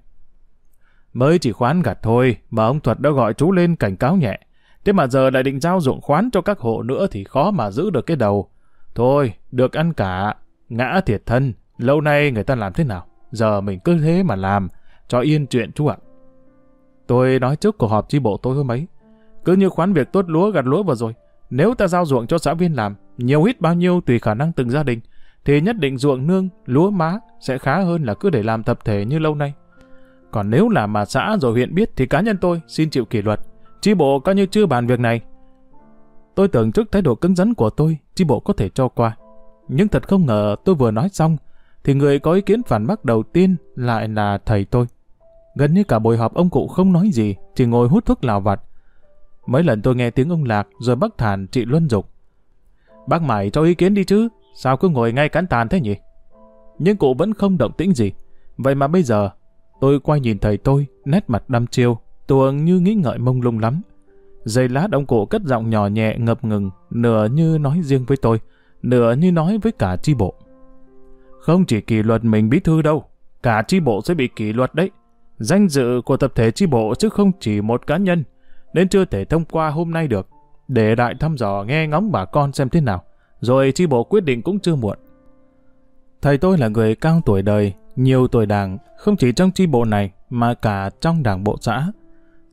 Speaker 1: Mới chỉ khoán gặt thôi, mà ông Thuật đã gọi chú lên cảnh cáo nhẹ. Thế mà giờ lại định giao dụng khoán cho các hộ nữa thì khó mà giữ được cái đầu. Thôi, được ăn cả, ngã thiệt thân, lâu nay người ta làm thế nào? Giờ mình cứ thế mà làm, cho yên chuyện chú ạ. Tôi nói trước cuộc họp chi bộ tôi hôm ấy. Cứ như khoán việc tốt lúa gặt lúa vừa rồi. Nếu ta giao ruộng cho xã viên làm, nhiều ít bao nhiêu tùy khả năng từng gia đình, thì nhất định ruộng nương, lúa má sẽ khá hơn là cứ để làm tập thể như lâu nay. Còn nếu là mà xã rồi huyện biết thì cá nhân tôi xin chịu kỷ luật. Chi bộ coi như chưa bàn việc này. Tôi tưởng trước thái độ cứng rắn của tôi, chi bộ có thể cho qua. Nhưng thật không ngờ tôi vừa nói xong, thì người có ý kiến phản bác đầu tiên lại là thầy tôi. Gần như cả buổi họp ông cụ không nói gì, chỉ ngồi hút thuốc lào vặt. Mấy lần tôi nghe tiếng ông Lạc rồi bác Thản chị Luân dục. Bác mày cho ý kiến đi chứ, sao cứ ngồi ngay cán tàn thế nhỉ? Nhưng cụ vẫn không động tĩnh gì. Vậy mà bây giờ, tôi quay nhìn thầy tôi, nét mặt đăm chiêu, tuồng như nghĩ ngợi mông lung lắm. Giây lát ông cụ cất giọng nhỏ nhẹ ngập ngừng, nửa như nói riêng với tôi, nửa như nói với cả chi bộ. Không chỉ kỷ luật mình bí thư đâu, cả chi bộ sẽ bị kỷ luật đấy. Danh dự của tập thể chi bộ chứ không chỉ một cá nhân, nên chưa thể thông qua hôm nay được. Để đại thăm dò nghe ngóng bà con xem thế nào, rồi chi bộ quyết định cũng chưa muộn. Thầy tôi là người cao tuổi đời, nhiều tuổi đảng, không chỉ trong chi bộ này mà cả trong đảng bộ xã.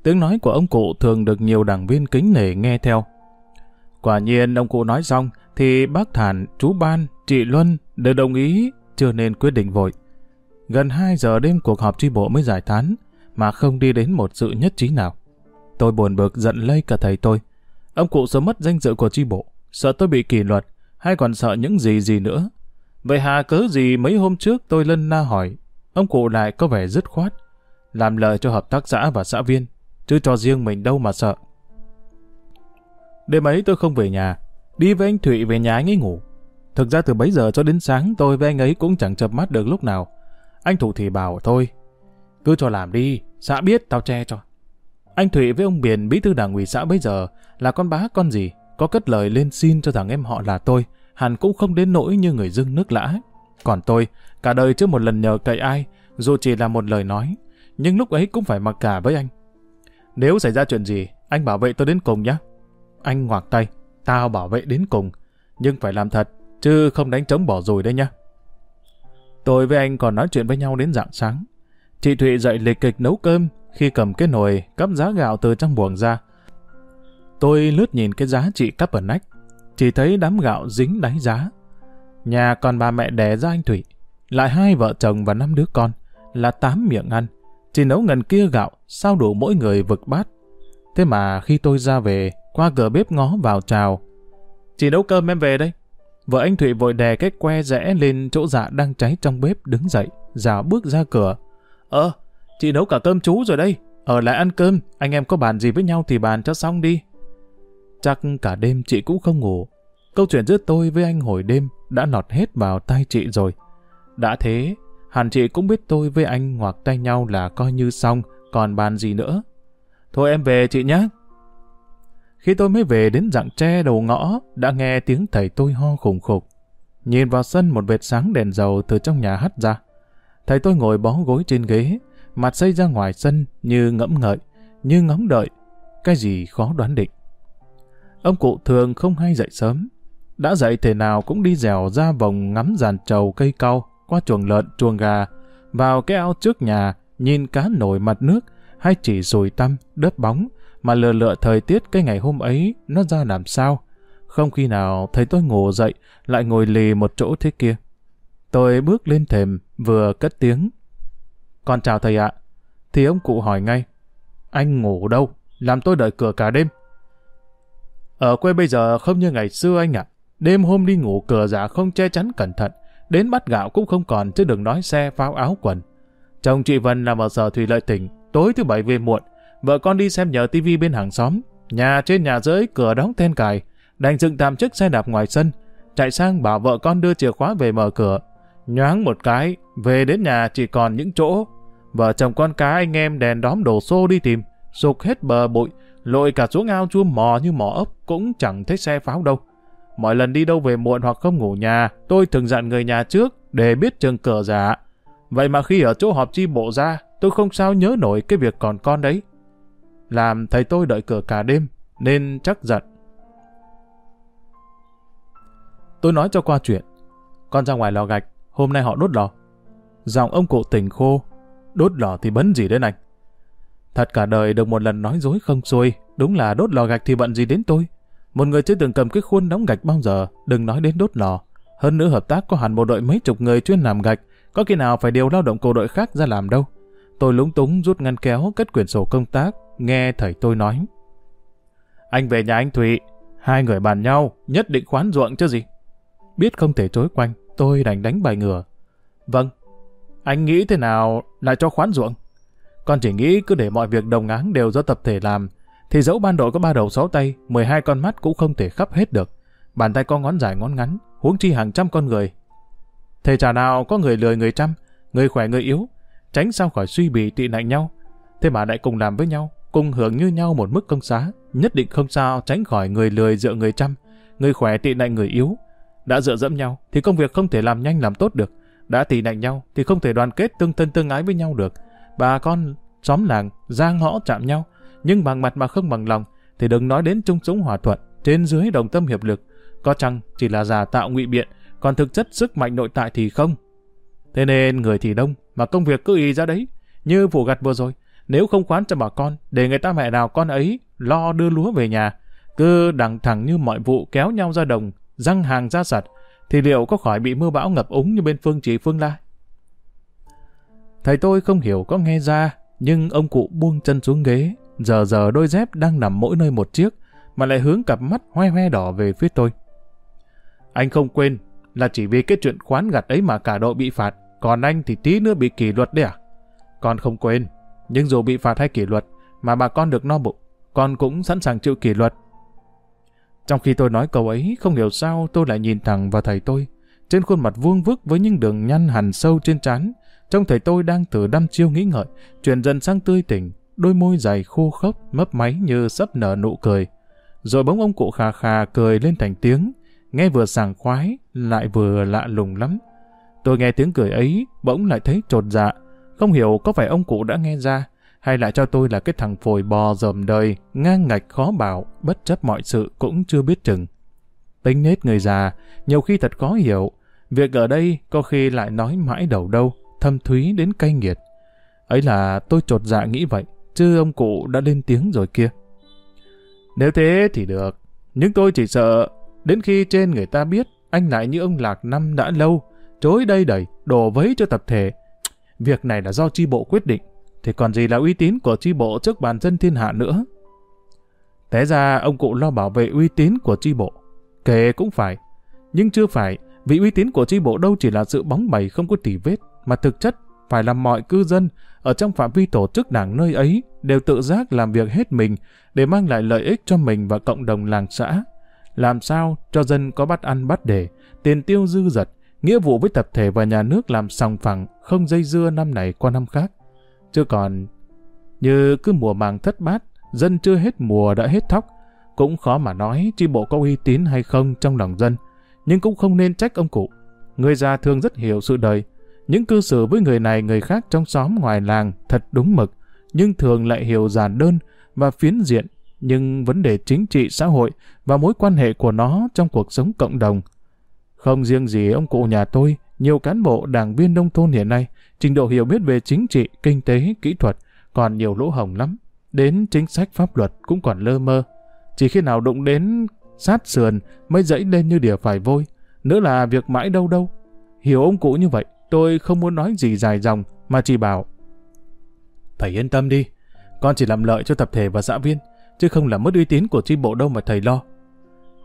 Speaker 1: Tiếng nói của ông cụ thường được nhiều đảng viên kính nể nghe theo. Quả nhiên ông cụ nói xong thì bác Thản, chú Ban, chị Luân đều đồng ý chưa nên quyết định vội. Gần 2 giờ đêm cuộc họp tri bộ mới giải tán, mà không đi đến một sự nhất trí nào. Tôi buồn bực giận lây cả thầy tôi. Ông cụ sợ mất danh dự của tri bộ, sợ tôi bị kỷ luật, hay còn sợ những gì gì nữa. Vậy hà cớ gì mấy hôm trước tôi lân na hỏi, ông cụ lại có vẻ dứt khoát, làm lợi cho hợp tác xã và xã viên, chứ cho riêng mình đâu mà sợ. Đêm ấy tôi không về nhà, đi với anh Thụy về nhà anh ấy ngủ. Thực ra từ bấy giờ cho đến sáng tôi với anh ấy cũng chẳng chập mắt được lúc nào. Anh Thủ thì bảo thôi. Cứ cho làm đi, xã biết tao che cho. Anh Thụy với ông Biển bí thư đảng ủy xã bây giờ là con bá con gì, có cất lời lên xin cho thằng em họ là tôi, hẳn cũng không đến nỗi như người dưng nước lã. Còn tôi, cả đời chưa một lần nhờ cậy ai, dù chỉ là một lời nói, nhưng lúc ấy cũng phải mặc cả với anh. Nếu xảy ra chuyện gì, anh bảo vệ tôi đến cùng nhé. Anh ngoạc tay, tao bảo vệ đến cùng, nhưng phải làm thật, chứ không đánh trống bỏ rồi đấy nhá. Tôi với anh còn nói chuyện với nhau đến rạng sáng. Chị Thụy dậy lịch kịch nấu cơm, khi cầm cái nồi cắp giá gạo từ trong buồng ra. Tôi lướt nhìn cái giá trị cắp ở nách, chỉ thấy đám gạo dính đáy giá. Nhà còn bà mẹ đẻ ra anh Thụy, lại hai vợ chồng và năm đứa con, là tám miệng ăn. Chỉ nấu ngần kia gạo, sao đủ mỗi người vực bát. Thế mà khi tôi ra về, qua cửa bếp ngó vào chào. Chị nấu cơm em về đây. Vợ anh Thụy vội đè cái que rẽ lên chỗ dạ đang cháy trong bếp đứng dậy, dào bước ra cửa. Ờ, chị nấu cả cơm chú rồi đây. Ở lại ăn cơm, anh em có bàn gì với nhau thì bàn cho xong đi. Chắc cả đêm chị cũng không ngủ. Câu chuyện giữa tôi với anh hồi đêm đã lọt hết vào tay chị rồi. Đã thế, hẳn chị cũng biết tôi với anh ngoặc tay nhau là coi như xong, còn bàn gì nữa. Thôi em về chị nhé. Khi tôi mới về đến dạng tre đầu ngõ, đã nghe tiếng thầy tôi ho khủng khục. Nhìn vào sân một vệt sáng đèn dầu từ trong nhà hắt ra. Thầy tôi ngồi bó gối trên ghế, mặt xây ra ngoài sân như ngẫm ngợi, như ngóng đợi, cái gì khó đoán định. Ông cụ thường không hay dậy sớm, đã dậy thể nào cũng đi dèo ra vòng ngắm dàn trầu cây cau, qua chuồng lợn, chuồng gà, vào cái ao trước nhà, nhìn cá nổi mặt nước, hay chỉ rùi tăm, đớp bóng, mà lừa lựa thời tiết cái ngày hôm ấy nó ra làm sao. Không khi nào thấy tôi ngủ dậy, lại ngồi lì một chỗ thế kia. Tôi bước lên thềm, vừa cất tiếng. Con chào thầy ạ. Thì ông cụ hỏi ngay. Anh ngủ đâu? Làm tôi đợi cửa cả đêm. Ở quê bây giờ không như ngày xưa anh ạ. Đêm hôm đi ngủ cửa giả không che chắn cẩn thận. Đến bắt gạo cũng không còn chứ đừng nói xe pháo áo quần. Chồng chị Vân làm ở sở thủy lợi tỉnh. Tối thứ bảy về muộn. Vợ con đi xem nhờ tivi bên hàng xóm. Nhà trên nhà dưới cửa đóng then cài. Đành dựng tạm chiếc xe đạp ngoài sân. Chạy sang bảo vợ con đưa chìa khóa về mở cửa. Nhoáng một cái, về đến nhà chỉ còn những chỗ. Vợ chồng con cá anh em đèn đóm đổ xô đi tìm. Sục hết bờ bụi, lội cả xuống ao chua mò như mò ốc cũng chẳng thấy xe pháo đâu. Mọi lần đi đâu về muộn hoặc không ngủ nhà, tôi thường dặn người nhà trước để biết trường cửa giả. Vậy mà khi ở chỗ họp chi bộ ra, tôi không sao nhớ nổi cái việc còn con đấy. Làm thầy tôi đợi cửa cả đêm, nên chắc giận. Tôi nói cho qua chuyện. Con ra ngoài lò gạch, hôm nay họ đốt lò. Giọng ông cụ tỉnh khô, đốt lò thì bấn gì đến anh. Thật cả đời được một lần nói dối không xuôi, đúng là đốt lò gạch thì bận gì đến tôi. Một người chưa từng cầm cái khuôn đóng gạch bao giờ, đừng nói đến đốt lò. Hơn nữa hợp tác có hẳn một đội mấy chục người chuyên làm gạch, có khi nào phải điều lao động cổ đội khác ra làm đâu. Tôi lúng túng rút ngăn kéo, cất quyển sổ công tác, nghe thầy tôi nói. Anh về nhà anh Thụy, hai người bàn nhau, nhất định khoán ruộng chứ gì. Biết không thể chối quanh, tôi đành đánh bài ngửa. Vâng, anh nghĩ thế nào lại cho khoán ruộng? Con chỉ nghĩ cứ để mọi việc đồng áng đều do tập thể làm, thì dẫu ban đội có ba đầu sáu tay, 12 con mắt cũng không thể khắp hết được. Bàn tay có ngón dài ngón ngắn, huống chi hàng trăm con người. Thầy trà nào có người lười người trăm, người khỏe người yếu, tránh sao khỏi suy bì tị nạnh nhau. Thế mà lại cùng làm với nhau, cùng hưởng như nhau một mức công xá, nhất định không sao tránh khỏi người lười dựa người trăm, người khỏe tị nạnh người yếu. Đã dựa dẫm nhau thì công việc không thể làm nhanh làm tốt được, đã tị nạnh nhau thì không thể đoàn kết tương thân tương ái với nhau được. Bà con, xóm làng, giang ngõ chạm nhau, nhưng bằng mặt mà không bằng lòng, thì đừng nói đến chung sống hòa thuận, trên dưới đồng tâm hiệp lực. Có chăng chỉ là giả tạo ngụy biện, còn thực chất sức mạnh nội tại thì không. Thế nên người thì đông, mà công việc cứ y ra đấy. Như vụ gặt vừa rồi, nếu không khoán cho bà con, để người ta mẹ nào con ấy lo đưa lúa về nhà, cứ đằng thẳng như mọi vụ kéo nhau ra đồng, răng hàng ra sặt, thì liệu có khỏi bị mưa bão ngập úng như bên phương chỉ phương la? Thầy tôi không hiểu có nghe ra, nhưng ông cụ buông chân xuống ghế, giờ giờ đôi dép đang nằm mỗi nơi một chiếc, mà lại hướng cặp mắt hoe hoe đỏ về phía tôi. Anh không quên, là chỉ vì cái chuyện khoán gặt ấy mà cả đội bị phạt, còn anh thì tí nữa bị kỷ luật đấy à? Con không quên, nhưng dù bị phạt hay kỷ luật, mà bà con được no bụng, con cũng sẵn sàng chịu kỷ luật. Trong khi tôi nói câu ấy, không hiểu sao tôi lại nhìn thẳng vào thầy tôi. Trên khuôn mặt vuông vức với những đường nhăn hằn sâu trên trán, trông thầy tôi đang từ đăm chiêu nghĩ ngợi, chuyển dần sang tươi tỉnh, đôi môi dày khô khốc, mấp máy như sắp nở nụ cười. Rồi bỗng ông cụ khà khà cười lên thành tiếng, nghe vừa sảng khoái, lại vừa lạ lùng lắm. Tôi nghe tiếng cười ấy, bỗng lại thấy trột dạ, không hiểu có phải ông cụ đã nghe ra, hay lại cho tôi là cái thằng phồi bò dòm đời, ngang ngạch khó bảo, bất chấp mọi sự cũng chưa biết chừng. Tính nết người già, nhiều khi thật khó hiểu, việc ở đây có khi lại nói mãi đầu đâu, thâm thúy đến cay nghiệt. Ấy là tôi trột dạ nghĩ vậy, chứ ông cụ đã lên tiếng rồi kia. Nếu thế thì được, nhưng tôi chỉ sợ đến khi trên người ta biết anh lại như ông Lạc Năm đã lâu, chối đây đẩy đổ vấy cho tập thể. Việc này là do chi bộ quyết định, thì còn gì là uy tín của chi bộ trước bàn dân thiên hạ nữa. Té ra ông cụ lo bảo vệ uy tín của chi bộ. Kể cũng phải, nhưng chưa phải, vì uy tín của chi bộ đâu chỉ là sự bóng bày không có tỉ vết, mà thực chất phải làm mọi cư dân ở trong phạm vi tổ chức đảng nơi ấy đều tự giác làm việc hết mình để mang lại lợi ích cho mình và cộng đồng làng xã. Làm sao cho dân có bắt ăn bắt để, tiền tiêu dư dật, nghĩa vụ với tập thể và nhà nước làm sòng phẳng, không dây dưa năm này qua năm khác. Chứ còn, như cứ mùa màng thất bát, dân chưa hết mùa đã hết thóc, cũng khó mà nói chi bộ có uy tín hay không trong lòng dân, nhưng cũng không nên trách ông cụ. Người già thường rất hiểu sự đời, những cư xử với người này người khác trong xóm ngoài làng thật đúng mực, nhưng thường lại hiểu giản đơn và phiến diện, nhưng vấn đề chính trị xã hội và mối quan hệ của nó trong cuộc sống cộng đồng. Không riêng gì ông cụ nhà tôi, nhiều cán bộ đảng viên nông thôn hiện nay, trình độ hiểu biết về chính trị, kinh tế, kỹ thuật còn nhiều lỗ hồng lắm. Đến chính sách pháp luật cũng còn lơ mơ. Chỉ khi nào đụng đến sát sườn mới dẫy lên như đỉa phải vôi. Nữa là việc mãi đâu đâu. Hiểu ông cụ như vậy, tôi không muốn nói gì dài dòng, mà chỉ bảo. Thầy yên tâm đi, con chỉ làm lợi cho tập thể và xã viên, chứ không làm mất uy tín của chi bộ đâu mà thầy lo.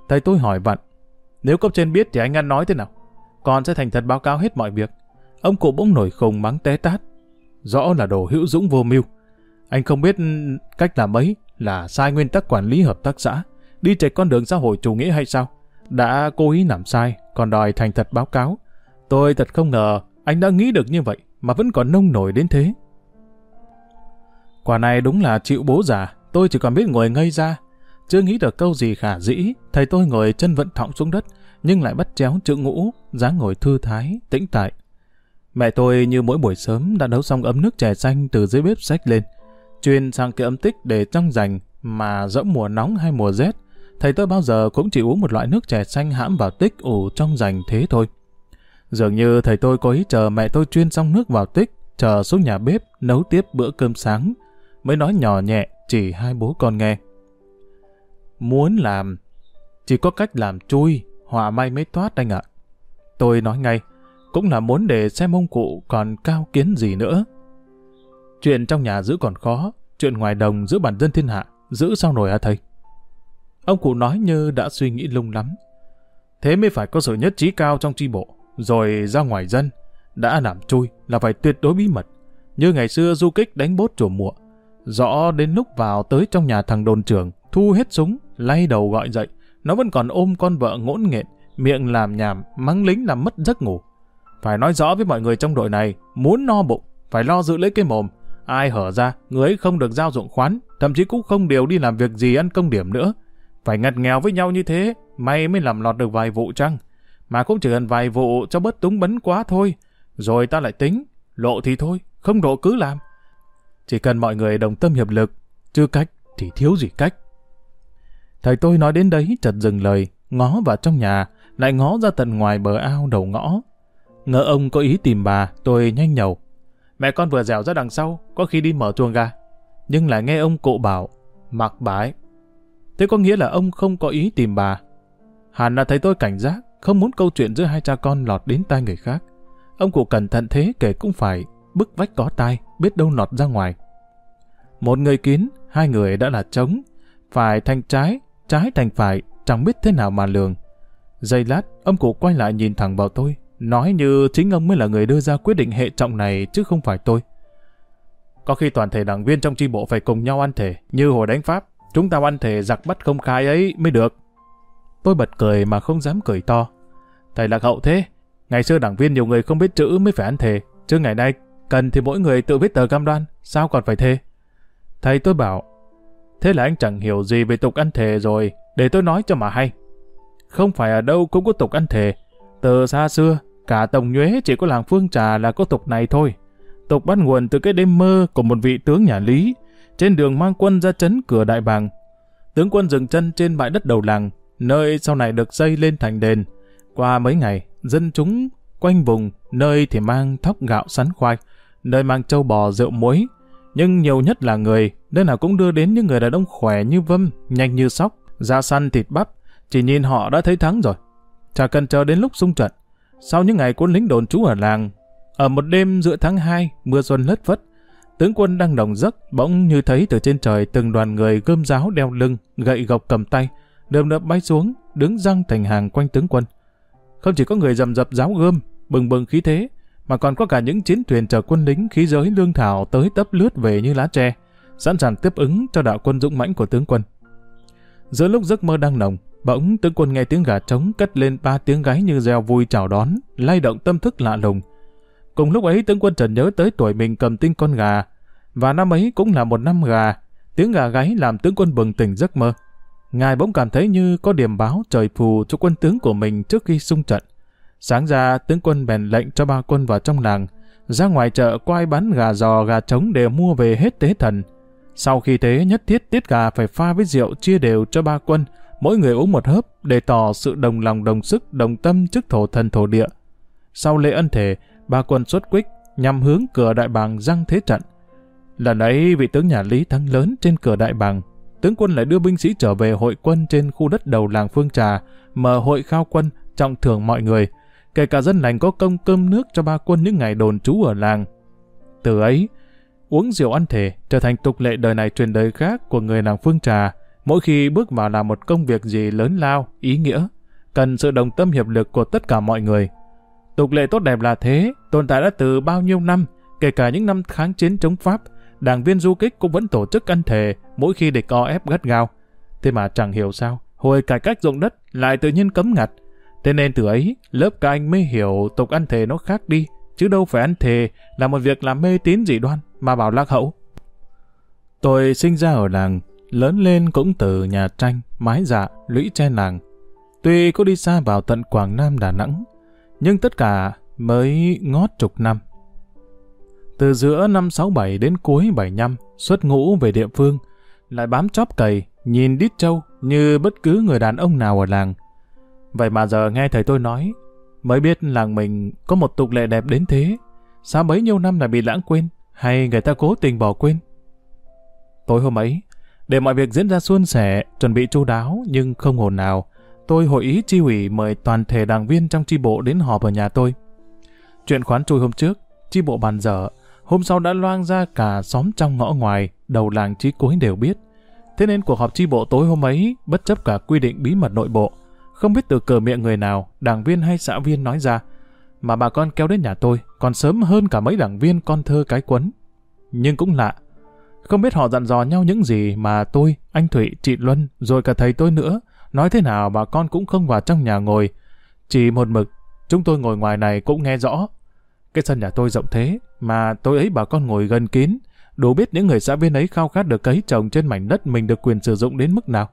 Speaker 1: Thầy tôi hỏi vặn, nếu cấp trên biết thì anh ăn nói thế nào? Con sẽ thành thật báo cáo hết mọi việc. Ông cụ bỗng nổi khùng mắng té tát. Rõ là đồ hữu dũng vô mưu. Anh không biết cách làm ấy là sai nguyên tắc quản lý hợp tác xã, đi chạy con đường xã hội chủ nghĩa hay sao? Đã cố ý làm sai, còn đòi thành thật báo cáo. Tôi thật không ngờ anh đã nghĩ được như vậy mà vẫn còn nông nổi đến thế. Quả này đúng là chịu bố già, tôi chỉ còn biết ngồi ngây ra. Chưa nghĩ được câu gì khả dĩ, thầy tôi ngồi chân vận thọng xuống đất, nhưng lại bắt chéo chữ ngũ, dáng ngồi thư thái, tĩnh tại. Mẹ tôi như mỗi buổi sớm đã nấu xong ấm nước chè xanh từ dưới bếp xách lên, chuyên sang cái ấm tích để trong dành mà dẫu mùa nóng hay mùa rét, thầy tôi bao giờ cũng chỉ uống một loại nước chè xanh hãm vào tích ủ trong dành thế thôi. Dường như thầy tôi có ý chờ mẹ tôi chuyên xong nước vào tích, chờ xuống nhà bếp nấu tiếp bữa cơm sáng, mới nói nhỏ nhẹ chỉ hai bố con nghe. Muốn làm, chỉ có cách làm chui, họa may mới thoát anh ạ. Tôi nói ngay, cũng là muốn để xem ông cụ còn cao kiến gì nữa. Chuyện trong nhà giữ còn khó, chuyện ngoài đồng giữ bản dân thiên hạ, giữ sao nổi hả thầy? Ông cụ nói như đã suy nghĩ lung lắm. Thế mới phải có sự nhất trí cao trong tri bộ, rồi ra ngoài dân. Đã làm chui là phải tuyệt đối bí mật. Như ngày xưa du kích đánh bốt chùa mụa. Rõ đến lúc vào tới trong nhà thằng đồn trưởng, thu hết súng, lay đầu gọi dậy. Nó vẫn còn ôm con vợ ngỗn nghện, miệng làm nhảm, mắng lính làm mất giấc ngủ. Phải nói rõ với mọi người trong đội này, muốn no bụng, phải lo giữ lấy cái mồm. Ai hở ra, người ấy không được giao dụng khoán, thậm chí cũng không điều đi làm việc gì ăn công điểm nữa. Phải ngặt nghèo với nhau như thế, may mới làm lọt được vài vụ chăng? Mà cũng chỉ cần vài vụ cho bớt túng bấn quá thôi. Rồi ta lại tính, lộ thì thôi, không độ cứ làm. Chỉ cần mọi người đồng tâm hiệp lực, chưa cách thì thiếu gì cách. Thầy tôi nói đến đấy chợt dừng lời, ngó vào trong nhà, lại ngó ra tận ngoài bờ ao đầu ngõ. Ngờ ông có ý tìm bà, tôi nhanh nhầu. Mẹ con vừa dẻo ra đằng sau, có khi đi mở chuồng gà. Nhưng lại nghe ông cụ bảo, mặc bà ấy. Thế có nghĩa là ông không có ý tìm bà. Hẳn là thấy tôi cảnh giác, không muốn câu chuyện giữa hai cha con lọt đến tai người khác. Ông cụ cẩn thận thế kể cũng phải, bức vách có tai, biết đâu lọt ra ngoài. Một người kín, hai người đã là trống, phải thành trái, trái thành phải, chẳng biết thế nào mà lường. Giây lát, ông cụ quay lại nhìn thẳng vào tôi, nói như chính ông mới là người đưa ra quyết định hệ trọng này chứ không phải tôi. Có khi toàn thể đảng viên trong tri bộ phải cùng nhau ăn thể, như hồi đánh Pháp, chúng ta ăn thể giặc bắt không khai ấy mới được. Tôi bật cười mà không dám cười to. Thầy lạc hậu thế, ngày xưa đảng viên nhiều người không biết chữ mới phải ăn thể, chứ ngày nay Cần thì mỗi người tự viết tờ cam đoan, sao còn phải thề? Thầy tôi bảo, thế là anh chẳng hiểu gì về tục ăn thề rồi, để tôi nói cho mà hay. Không phải ở đâu cũng có tục ăn thề. Từ xa xưa, cả Tổng Nhuế chỉ có làng Phương Trà là có tục này thôi. Tục bắt nguồn từ cái đêm mơ của một vị tướng nhà Lý, trên đường mang quân ra chấn cửa đại bàng. Tướng quân dừng chân trên bãi đất đầu làng, nơi sau này được xây lên thành đền. Qua mấy ngày, dân chúng quanh vùng, nơi thì mang thóc gạo sắn khoai, nơi mang trâu bò rượu muối. Nhưng nhiều nhất là người, nơi nào cũng đưa đến những người đàn ông khỏe như vâm, nhanh như sóc, da săn thịt bắp, chỉ nhìn họ đã thấy thắng rồi. Chả cần chờ đến lúc xung trận. Sau những ngày quân lính đồn trú ở làng, ở một đêm giữa tháng 2, mưa xuân lất phất, tướng quân đang đồng giấc, bỗng như thấy từ trên trời từng đoàn người gươm giáo đeo lưng, gậy gộc cầm tay, đơm đớp bay xuống, đứng răng thành hàng quanh tướng quân. Không chỉ có người dầm dập giáo gươm, bừng bừng khí thế, mà còn có cả những chiến thuyền chở quân lính khí giới lương thảo tới tấp lướt về như lá tre, sẵn sàng tiếp ứng cho đạo quân dũng mãnh của tướng quân. Giữa lúc giấc mơ đang nồng, bỗng tướng quân nghe tiếng gà trống cất lên ba tiếng gáy như reo vui chào đón, lay động tâm thức lạ lùng. Cùng lúc ấy tướng quân trần nhớ tới tuổi mình cầm tinh con gà, và năm ấy cũng là một năm gà, tiếng gà gáy làm tướng quân bừng tỉnh giấc mơ. Ngài bỗng cảm thấy như có điểm báo trời phù cho quân tướng của mình trước khi xung trận. Sáng ra, tướng quân bèn lệnh cho ba quân vào trong làng, ra ngoài chợ quay bán gà giò gà trống để mua về hết tế thần. Sau khi tế nhất thiết tiết gà phải pha với rượu chia đều cho ba quân, mỗi người uống một hớp để tỏ sự đồng lòng đồng sức đồng tâm trước thổ thần thổ địa. Sau lễ ân thể, ba quân xuất quích nhằm hướng cửa đại bàng răng thế trận. Lần ấy vị tướng nhà Lý thắng lớn trên cửa đại bàng, tướng quân lại đưa binh sĩ trở về hội quân trên khu đất đầu làng Phương Trà, mở hội khao quân, trọng thưởng mọi người, kể cả dân lành có công cơm nước cho ba quân những ngày đồn trú ở làng. Từ ấy, uống rượu ăn thể trở thành tục lệ đời này truyền đời khác của người làng Phương Trà, mỗi khi bước vào làm một công việc gì lớn lao, ý nghĩa, cần sự đồng tâm hiệp lực của tất cả mọi người. Tục lệ tốt đẹp là thế, tồn tại đã từ bao nhiêu năm, kể cả những năm kháng chiến chống Pháp, đảng viên du kích cũng vẫn tổ chức ăn thề mỗi khi địch co ép gắt gao. Thế mà chẳng hiểu sao, hồi cải cách dụng đất lại tự nhiên cấm ngặt, Thế nên từ ấy, lớp các anh mới hiểu tục ăn thề nó khác đi, chứ đâu phải ăn thề là một việc làm mê tín dị đoan mà bảo lạc hậu. Tôi sinh ra ở làng, lớn lên cũng từ nhà tranh, mái dạ, lũy tre làng. Tuy có đi xa vào tận Quảng Nam Đà Nẵng, nhưng tất cả mới ngót chục năm. Từ giữa năm 67 đến cuối 75, xuất ngũ về địa phương, lại bám chóp cày, nhìn đít trâu như bất cứ người đàn ông nào ở làng. Vậy mà giờ nghe thầy tôi nói, mới biết làng mình có một tục lệ đẹp đến thế. Sao bấy nhiêu năm lại bị lãng quên, hay người ta cố tình bỏ quên? Tối hôm ấy, để mọi việc diễn ra suôn sẻ, chuẩn bị chu đáo nhưng không hồn nào, tôi hội ý chi ủy mời toàn thể đảng viên trong chi bộ đến họp ở nhà tôi. Chuyện khoán chui hôm trước, chi bộ bàn dở, hôm sau đã loang ra cả xóm trong ngõ ngoài, đầu làng chí cuối đều biết. Thế nên cuộc họp chi bộ tối hôm ấy, bất chấp cả quy định bí mật nội bộ, không biết từ cờ miệng người nào, đảng viên hay xã viên nói ra, mà bà con kéo đến nhà tôi còn sớm hơn cả mấy đảng viên con thơ cái quấn. Nhưng cũng lạ, không biết họ dặn dò nhau những gì mà tôi, anh Thụy, chị Luân, rồi cả thầy tôi nữa, nói thế nào bà con cũng không vào trong nhà ngồi. Chỉ một mực, chúng tôi ngồi ngoài này cũng nghe rõ. Cái sân nhà tôi rộng thế, mà tôi ấy bà con ngồi gần kín, đủ biết những người xã viên ấy khao khát được cấy trồng trên mảnh đất mình được quyền sử dụng đến mức nào.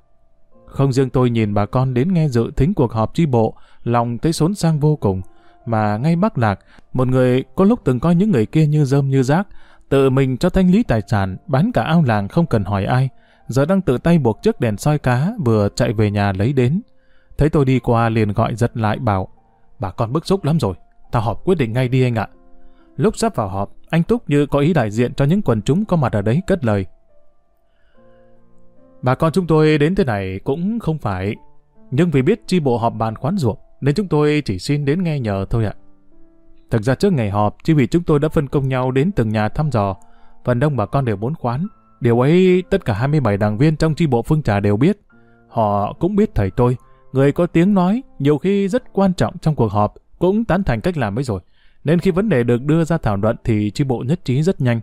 Speaker 1: Không riêng tôi nhìn bà con đến nghe dự thính cuộc họp tri bộ, lòng thấy xốn sang vô cùng. Mà ngay Bắc Lạc, một người có lúc từng coi những người kia như rơm như rác, tự mình cho thanh lý tài sản, bán cả ao làng không cần hỏi ai, giờ đang tự tay buộc chiếc đèn soi cá vừa chạy về nhà lấy đến. Thấy tôi đi qua liền gọi giật lại bảo, bà con bức xúc lắm rồi, tao họp quyết định ngay đi anh ạ. Lúc sắp vào họp, anh Túc như có ý đại diện cho những quần chúng có mặt ở đấy cất lời. Bà con chúng tôi đến thế này cũng không phải, nhưng vì biết chi bộ họp bàn khoán ruộng, nên chúng tôi chỉ xin đến nghe nhờ thôi ạ. Thực ra trước ngày họp, chỉ vì chúng tôi đã phân công nhau đến từng nhà thăm dò, phần đông bà con đều muốn khoán. Điều ấy tất cả 27 đảng viên trong chi bộ Phương Trà đều biết. Họ cũng biết thầy tôi, người có tiếng nói, nhiều khi rất quan trọng trong cuộc họp, cũng tán thành cách làm ấy rồi. Nên khi vấn đề được đưa ra thảo luận thì chi bộ nhất trí rất nhanh.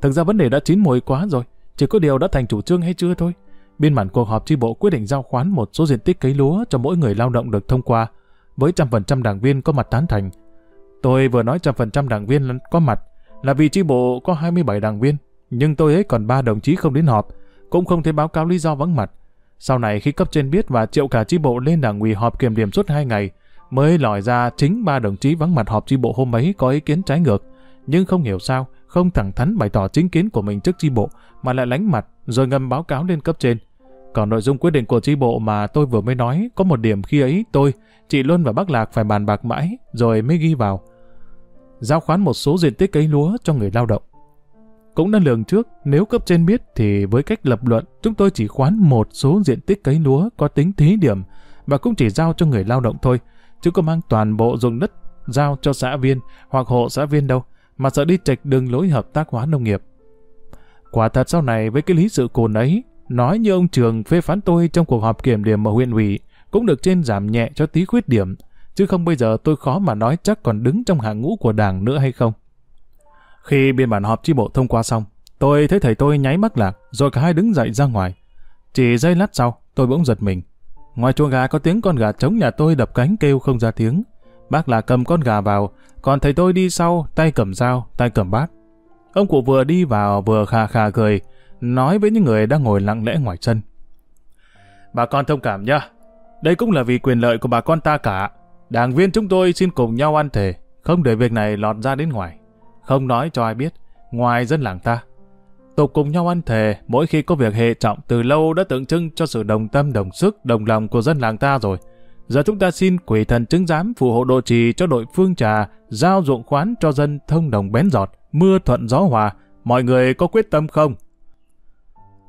Speaker 1: Thực ra vấn đề đã chín mùi quá rồi, chỉ có điều đã thành chủ trương hay chưa thôi. Biên bản cuộc họp chi bộ quyết định giao khoán một số diện tích cấy lúa cho mỗi người lao động được thông qua, với trăm phần trăm đảng viên có mặt tán thành. Tôi vừa nói trăm phần trăm đảng viên có mặt, là vì chi bộ có 27 đảng viên, nhưng tôi ấy còn ba đồng chí không đến họp, cũng không thể báo cáo lý do vắng mặt. Sau này khi cấp trên biết và triệu cả chi bộ lên đảng ủy họp kiểm điểm suốt hai ngày, mới lòi ra chính ba đồng chí vắng mặt họp chi bộ hôm ấy có ý kiến trái ngược. Nhưng không hiểu sao, không thẳng thắn bày tỏ chính kiến của mình trước chi bộ, mà lại lánh mặt rồi ngầm báo cáo lên cấp trên. Còn nội dung quyết định của chi bộ mà tôi vừa mới nói, có một điểm khi ấy tôi, chị Luân và bác Lạc phải bàn bạc mãi, rồi mới ghi vào. Giao khoán một số diện tích cấy lúa cho người lao động. Cũng đã lường trước, nếu cấp trên biết thì với cách lập luận, chúng tôi chỉ khoán một số diện tích cấy lúa có tính thí điểm và cũng chỉ giao cho người lao động thôi, chứ có mang toàn bộ dụng đất giao cho xã viên hoặc hộ xã viên đâu, mà sợ đi trạch đường lối hợp tác hóa nông nghiệp. Quả thật sau này với cái lý sự cồn ấy, nói như ông Trường phê phán tôi trong cuộc họp kiểm điểm ở huyện ủy, cũng được trên giảm nhẹ cho tí khuyết điểm, chứ không bây giờ tôi khó mà nói chắc còn đứng trong hàng ngũ của đảng nữa hay không. Khi biên bản họp chi bộ thông qua xong, tôi thấy thầy tôi nháy mắt lạc, rồi cả hai đứng dậy ra ngoài. Chỉ giây lát sau, tôi bỗng giật mình. Ngoài chuồng gà có tiếng con gà trống nhà tôi đập cánh kêu không ra tiếng. Bác là cầm con gà vào, còn thầy tôi đi sau, tay cầm dao, tay cầm bát. Ông cụ vừa đi vào vừa khà khà cười, nói với những người đang ngồi lặng lẽ ngoài sân. Bà con thông cảm nhá, đây cũng là vì quyền lợi của bà con ta cả. Đảng viên chúng tôi xin cùng nhau ăn thề, không để việc này lọt ra đến ngoài. Không nói cho ai biết, ngoài dân làng ta. Tục cùng nhau ăn thề, mỗi khi có việc hệ trọng từ lâu đã tượng trưng cho sự đồng tâm đồng sức, đồng lòng của dân làng ta rồi. Giờ chúng ta xin quỷ thần chứng giám phù hộ độ trì cho đội phương trà, giao ruộng khoán cho dân thông đồng bén giọt, mưa thuận gió hòa. Mọi người có quyết tâm không?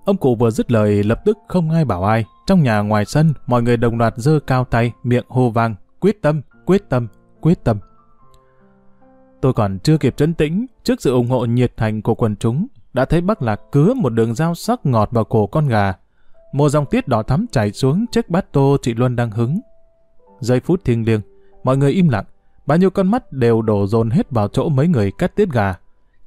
Speaker 1: Ông cụ vừa dứt lời lập tức không ai bảo ai. Trong nhà ngoài sân, mọi người đồng loạt giơ cao tay, miệng hô vang, quyết tâm, quyết tâm, quyết tâm. Tôi còn chưa kịp trấn tĩnh trước sự ủng hộ nhiệt thành của quần chúng, đã thấy bác lạc cứa một đường dao sắc ngọt vào cổ con gà. Một dòng tiết đỏ thắm chảy xuống chiếc bát tô chị Luân đang hứng. Giây phút thiêng liêng, mọi người im lặng, bao nhiêu con mắt đều đổ dồn hết vào chỗ mấy người cắt tiết gà.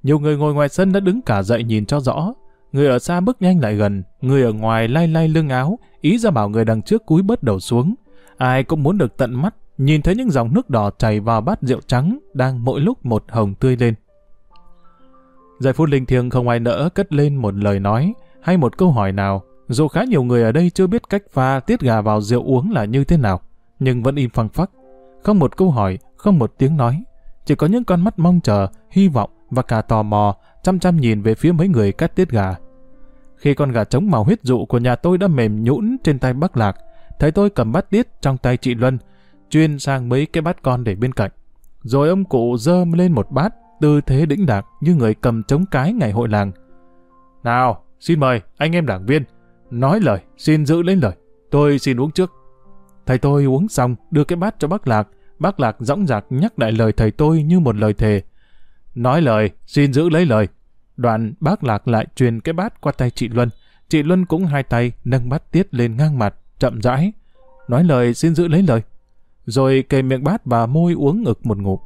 Speaker 1: Nhiều người ngồi ngoài sân đã đứng cả dậy nhìn cho rõ. Người ở xa bước nhanh lại gần, người ở ngoài lay lay lưng áo, ý ra bảo người đằng trước cúi bớt đầu xuống. Ai cũng muốn được tận mắt, nhìn thấy những dòng nước đỏ chảy vào bát rượu trắng đang mỗi lúc một hồng tươi lên. Giây phút linh thiêng không ai nỡ cất lên một lời nói hay một câu hỏi nào, dù khá nhiều người ở đây chưa biết cách pha tiết gà vào rượu uống là như thế nào, nhưng vẫn im phăng phắc. Không một câu hỏi, không một tiếng nói, chỉ có những con mắt mong chờ, hy vọng và cả tò mò, chăm chăm nhìn về phía mấy người cắt tiết gà. Khi con gà trống màu huyết dụ của nhà tôi đã mềm nhũn trên tay bác lạc, thấy tôi cầm bát tiết trong tay chị Luân, chuyên sang mấy cái bát con để bên cạnh. Rồi ông cụ dơ lên một bát, tư thế đĩnh đạc như người cầm trống cái ngày hội làng. Nào, xin mời anh em đảng viên, nói lời, xin giữ lấy lời, tôi xin uống trước. Thầy tôi uống xong, đưa cái bát cho bác Lạc, bác Lạc dõng dạc nhắc lại lời thầy tôi như một lời thề. Nói lời, xin giữ lấy lời. Đoạn bác Lạc lại truyền cái bát qua tay chị Luân. Chị Luân cũng hai tay nâng bát tiết lên ngang mặt, chậm rãi. Nói lời xin giữ lấy lời. Rồi kề miệng bát và môi uống ngực một ngụm.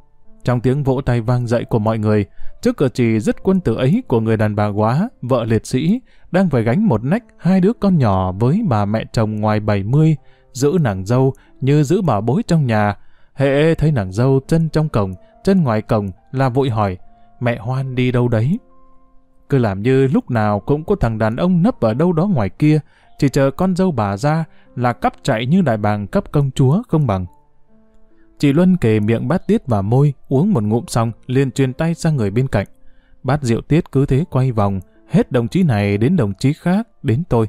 Speaker 1: Trong tiếng vỗ tay vang dậy của mọi người, trước cờ trì rất quân tử ấy của người đàn bà quá, vợ liệt sĩ, đang phải gánh một nách hai đứa con nhỏ với bà mẹ chồng ngoài 70, giữ nàng dâu như giữ bà bối trong nhà. Hệ thấy nàng dâu chân trong cổng, chân ngoài cổng là vội hỏi, mẹ Hoan đi đâu đấy? Cứ làm như lúc nào cũng có thằng đàn ông nấp ở đâu đó ngoài kia, chỉ chờ con dâu bà ra là cắp chạy như đại bàng cấp công chúa không bằng. Chị Luân kề miệng bát tiết và môi, uống một ngụm xong, liền truyền tay sang người bên cạnh. Bát rượu tiết cứ thế quay vòng, hết đồng chí này đến đồng chí khác, đến tôi.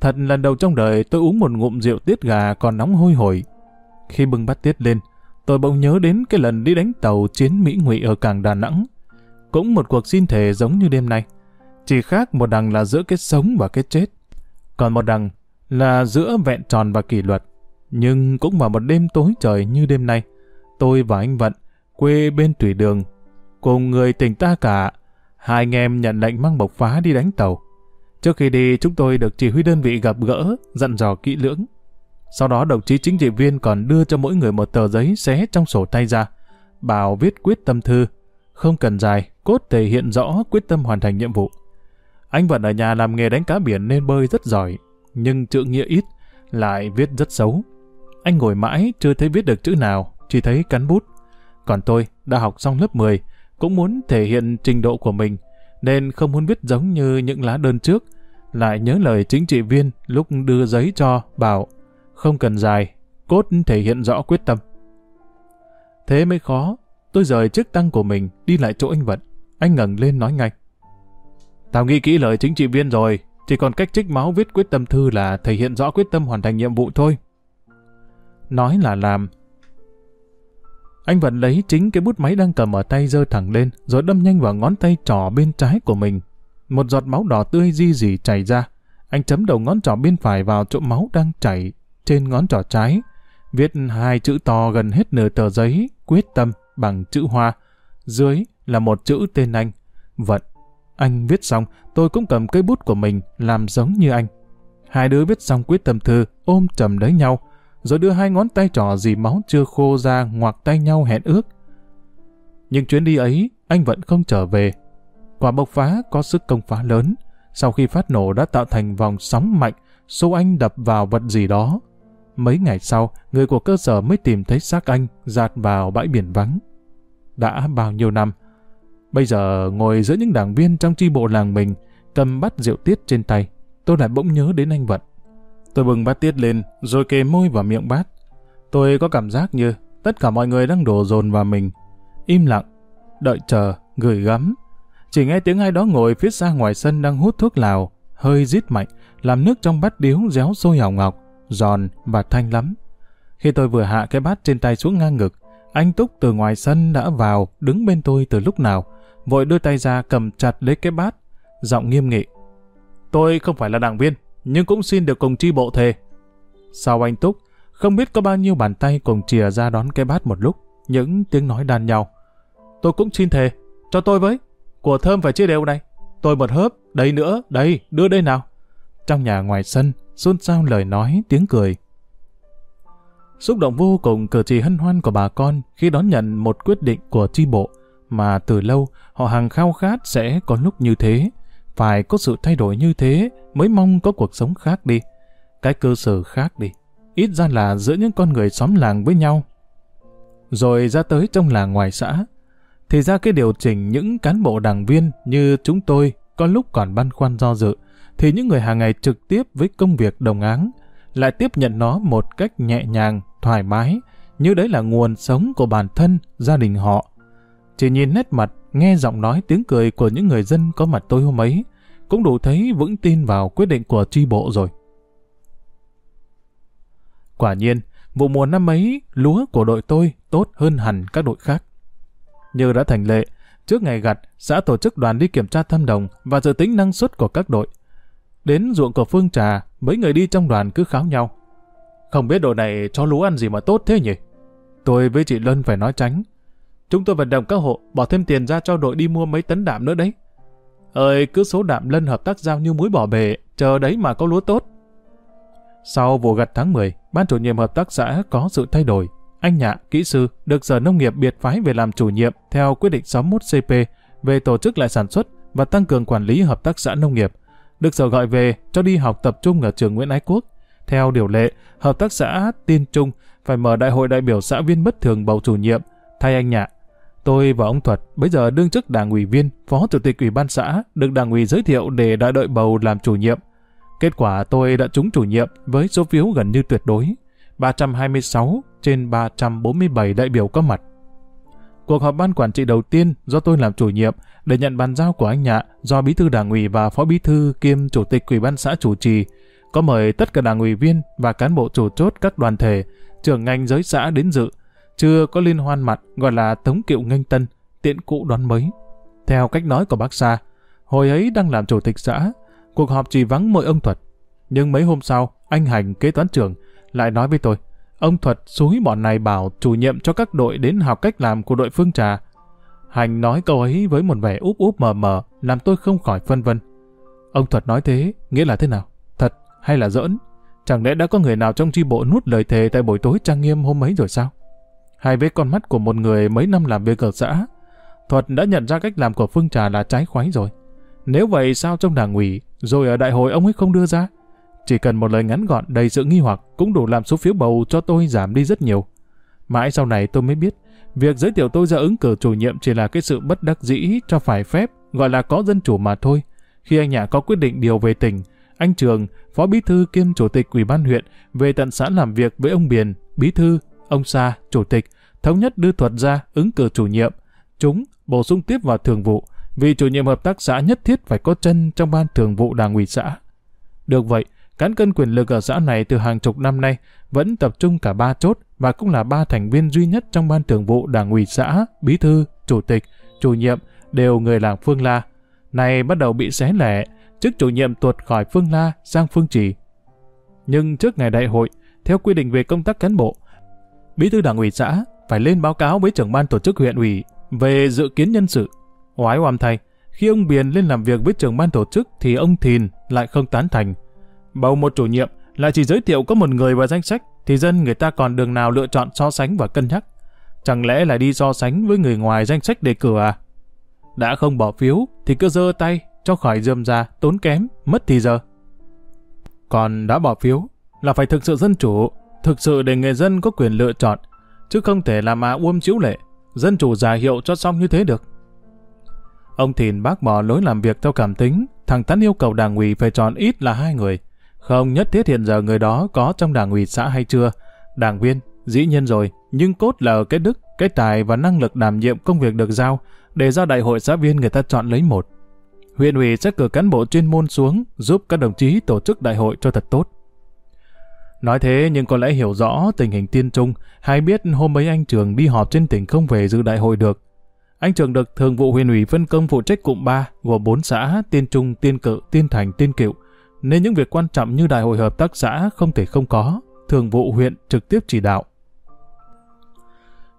Speaker 1: Thật lần đầu trong đời tôi uống một ngụm rượu tiết gà còn nóng hôi hổi. Khi bưng bát tiết lên, tôi bỗng nhớ đến cái lần đi đánh tàu chiến Mỹ Ngụy ở cảng Đà Nẵng. Cũng một cuộc xin thể giống như đêm nay. Chỉ khác một đằng là giữa cái sống và cái chết. Còn một đằng là giữa vẹn tròn và kỷ luật. Nhưng cũng vào một đêm tối trời như đêm nay, tôi và anh Vận, quê bên thủy đường, cùng người tỉnh ta cả, hai anh em nhận lệnh mang bộc phá đi đánh tàu. Trước khi đi, chúng tôi được chỉ huy đơn vị gặp gỡ, dặn dò kỹ lưỡng. Sau đó đồng chí chính trị viên còn đưa cho mỗi người một tờ giấy xé trong sổ tay ra, bảo viết quyết tâm thư, không cần dài, cốt thể hiện rõ quyết tâm hoàn thành nhiệm vụ. Anh vẫn ở nhà làm nghề đánh cá biển nên bơi rất giỏi, nhưng chữ nghĩa ít, lại viết rất xấu. Anh ngồi mãi chưa thấy viết được chữ nào, chỉ thấy cắn bút. Còn tôi đã học xong lớp 10, cũng muốn thể hiện trình độ của mình, nên không muốn viết giống như những lá đơn trước. Lại nhớ lời chính trị viên lúc đưa giấy cho, bảo không cần dài, cốt thể hiện rõ quyết tâm. Thế mới khó, tôi rời chiếc tăng của mình đi lại chỗ anh Vận. Anh ngẩng lên nói ngay. Tao nghĩ kỹ lời chính trị viên rồi, chỉ còn cách trích máu viết quyết tâm thư là thể hiện rõ quyết tâm hoàn thành nhiệm vụ thôi. Nói là làm. Anh vẫn lấy chính cái bút máy đang cầm ở tay giơ thẳng lên, rồi đâm nhanh vào ngón tay trỏ bên trái của mình. Một giọt máu đỏ tươi di dì chảy ra. Anh chấm đầu ngón trỏ bên phải vào chỗ máu đang chảy trên ngón trỏ trái. Viết hai chữ to gần hết nửa tờ giấy, quyết tâm, bằng chữ hoa. Dưới là một chữ tên anh, Vận. Anh viết xong, tôi cũng cầm cây bút của mình làm giống như anh. Hai đứa viết xong quyết tâm thư, ôm chầm lấy nhau, rồi đưa hai ngón tay trỏ dì máu chưa khô ra ngoặc tay nhau hẹn ước. Nhưng chuyến đi ấy, anh vẫn không trở về. Quả bộc phá có sức công phá lớn. Sau khi phát nổ đã tạo thành vòng sóng mạnh, số anh đập vào vật gì đó. Mấy ngày sau, người của cơ sở mới tìm thấy xác anh giạt vào bãi biển vắng. Đã bao nhiêu năm, Bây giờ ngồi giữa những đảng viên trong chi bộ làng mình, cầm bát rượu tiết trên tay, tôi lại bỗng nhớ đến anh Vận. Tôi bừng bát tiết lên, rồi kề môi vào miệng bát. Tôi có cảm giác như tất cả mọi người đang đổ dồn vào mình. Im lặng, đợi chờ, gửi gắm. Chỉ nghe tiếng ai đó ngồi phía xa ngoài sân đang hút thuốc lào, hơi rít mạnh, làm nước trong bát điếu réo sôi hào ngọc, giòn và thanh lắm. Khi tôi vừa hạ cái bát trên tay xuống ngang ngực, anh Túc từ ngoài sân đã vào, đứng bên tôi từ lúc nào, vội đưa tay ra cầm chặt lấy cái bát, giọng nghiêm nghị. Tôi không phải là đảng viên, nhưng cũng xin được cùng chi bộ thề. Sau anh Túc, không biết có bao nhiêu bàn tay cùng chìa ra đón cái bát một lúc, những tiếng nói đàn nhau. Tôi cũng xin thề, cho tôi với, của thơm phải chia đều này. Tôi một hớp, đây nữa, đây, đưa đây nào. Trong nhà ngoài sân, xôn xao lời nói, tiếng cười. Xúc động vô cùng cử chỉ hân hoan của bà con khi đón nhận một quyết định của chi bộ mà từ lâu họ hàng khao khát sẽ có lúc như thế. Phải có sự thay đổi như thế mới mong có cuộc sống khác đi. Cái cơ sở khác đi. Ít ra là giữa những con người xóm làng với nhau. Rồi ra tới trong làng ngoài xã. Thì ra cái điều chỉnh những cán bộ đảng viên như chúng tôi có lúc còn băn khoăn do dự, thì những người hàng ngày trực tiếp với công việc đồng áng lại tiếp nhận nó một cách nhẹ nhàng, thoải mái, như đấy là nguồn sống của bản thân, gia đình họ. Chỉ nhìn nét mặt, nghe giọng nói tiếng cười của những người dân có mặt tôi hôm ấy, cũng đủ thấy vững tin vào quyết định của tri bộ rồi. Quả nhiên, vụ mùa năm ấy, lúa của đội tôi tốt hơn hẳn các đội khác. Như đã thành lệ, trước ngày gặt, xã tổ chức đoàn đi kiểm tra thâm đồng và dự tính năng suất của các đội. Đến ruộng của Phương Trà, mấy người đi trong đoàn cứ kháo nhau. Không biết đồ này cho lúa ăn gì mà tốt thế nhỉ? Tôi với chị Lân phải nói tránh, Chúng tôi vận động các hộ bỏ thêm tiền ra cho đội đi mua mấy tấn đạm nữa đấy. Ơi, cứ số đạm lân hợp tác giao như muối bỏ bể, chờ đấy mà có lúa tốt. Sau vụ gặt tháng 10, ban chủ nhiệm hợp tác xã có sự thay đổi. Anh Nhạ, kỹ sư, được Sở Nông nghiệp biệt phái về làm chủ nhiệm theo quyết định 61 CP về tổ chức lại sản xuất và tăng cường quản lý hợp tác xã nông nghiệp. Được Sở gọi về cho đi học tập trung ở trường Nguyễn Ái Quốc. Theo điều lệ, hợp tác xã Tiên Trung phải mở đại hội đại biểu xã viên bất thường bầu chủ nhiệm thay anh Nhạ Tôi và ông Thuật bây giờ đương chức đảng ủy viên, phó chủ tịch ủy ban xã, được đảng ủy giới thiệu để đại đội bầu làm chủ nhiệm. Kết quả tôi đã trúng chủ nhiệm với số phiếu gần như tuyệt đối, 326 trên 347 đại biểu có mặt. Cuộc họp ban quản trị đầu tiên do tôi làm chủ nhiệm để nhận bàn giao của anh Nhạ do bí thư đảng ủy và phó bí thư kiêm chủ tịch ủy ban xã chủ trì, có mời tất cả đảng ủy viên và cán bộ chủ chốt các đoàn thể, trưởng ngành giới xã đến dự chưa có liên hoan mặt gọi là tống kiệu nghênh tân, tiện cụ đón mới. Theo cách nói của bác Sa, hồi ấy đang làm chủ tịch xã, cuộc họp chỉ vắng mỗi ông Thuật. Nhưng mấy hôm sau, anh Hành kế toán trưởng lại nói với tôi, ông Thuật xúi bọn này bảo chủ nhiệm cho các đội đến học cách làm của đội Phương Trà. Hành nói câu ấy với một vẻ úp úp mờ mờ, làm tôi không khỏi phân vân. Ông Thuật nói thế, nghĩa là thế nào? Hay là giỡn? Chẳng lẽ đã có người nào trong chi bộ nuốt lời thề tại buổi tối trang nghiêm hôm ấy rồi sao? Hai vết con mắt của một người mấy năm làm việc ở xã, Thuật đã nhận ra cách làm của Phương Trà là trái khoái rồi. Nếu vậy sao trong đảng ủy, rồi ở đại hội ông ấy không đưa ra? Chỉ cần một lời ngắn gọn đầy sự nghi hoặc cũng đủ làm số phiếu bầu cho tôi giảm đi rất nhiều. Mãi sau này tôi mới biết, Việc giới thiệu tôi ra ứng cử chủ nhiệm chỉ là cái sự bất đắc dĩ cho phải phép, gọi là có dân chủ mà thôi. Khi anh Nhã có quyết định điều về tỉnh, anh Trường, phó bí thư kiêm chủ tịch ủy ban huyện, về tận xã làm việc với ông Biền, bí thư, ông Sa, chủ tịch, thống nhất đưa thuật ra ứng cử chủ nhiệm. Chúng bổ sung tiếp vào thường vụ, vì chủ nhiệm hợp tác xã nhất thiết phải có chân trong ban thường vụ đảng ủy xã. Được vậy, cán cân quyền lực ở xã này từ hàng chục năm nay vẫn tập trung cả ba chốt và cũng là ba thành viên duy nhất trong ban thường vụ đảng ủy xã, bí thư, chủ tịch, chủ nhiệm đều người làng Phương La. Này bắt đầu bị xé lẻ, chức chủ nhiệm tuột khỏi Phương La sang Phương Trì. Nhưng trước ngày đại hội, theo quy định về công tác cán bộ, bí thư đảng ủy xã phải lên báo cáo với trưởng ban tổ chức huyện ủy về dự kiến nhân sự. Oái oàm thay, khi ông Biền lên làm việc với trưởng ban tổ chức thì ông Thìn lại không tán thành. Bầu một chủ nhiệm lại chỉ giới thiệu có một người vào danh sách thì dân người ta còn đường nào lựa chọn so sánh và cân nhắc. Chẳng lẽ lại đi so sánh với người ngoài danh sách đề cử à? Đã không bỏ phiếu thì cứ giơ tay cho khỏi dườm ra, tốn kém, mất thì giờ. Còn đã bỏ phiếu là phải thực sự dân chủ, thực sự để người dân có quyền lựa chọn, chứ không thể làm mà uôm chiếu lệ, dân chủ giả hiệu cho xong như thế được. Ông Thìn bác bỏ lối làm việc theo cảm tính, thằng Tán yêu cầu đảng ủy phải chọn ít là hai người. Không nhất thiết hiện giờ người đó có trong đảng ủy xã hay chưa. Đảng viên, dĩ nhiên rồi, nhưng cốt là ở cái đức, cái tài và năng lực đảm nhiệm công việc được giao, để ra đại hội xã viên người ta chọn lấy một. Huyện ủy sẽ cử cán bộ chuyên môn xuống giúp các đồng chí tổ chức đại hội cho thật tốt. Nói thế nhưng có lẽ hiểu rõ tình hình tiên trung, hay biết hôm ấy anh Trường đi họp trên tỉnh không về dự đại hội được. Anh Trường được thường vụ huyện ủy phân công phụ trách cụm 3 gồm 4 xã Tiên Trung, Tiên Cự, Tiên Thành, Tiên Cựu, nên những việc quan trọng như đại hội hợp tác xã không thể không có, thường vụ huyện trực tiếp chỉ đạo.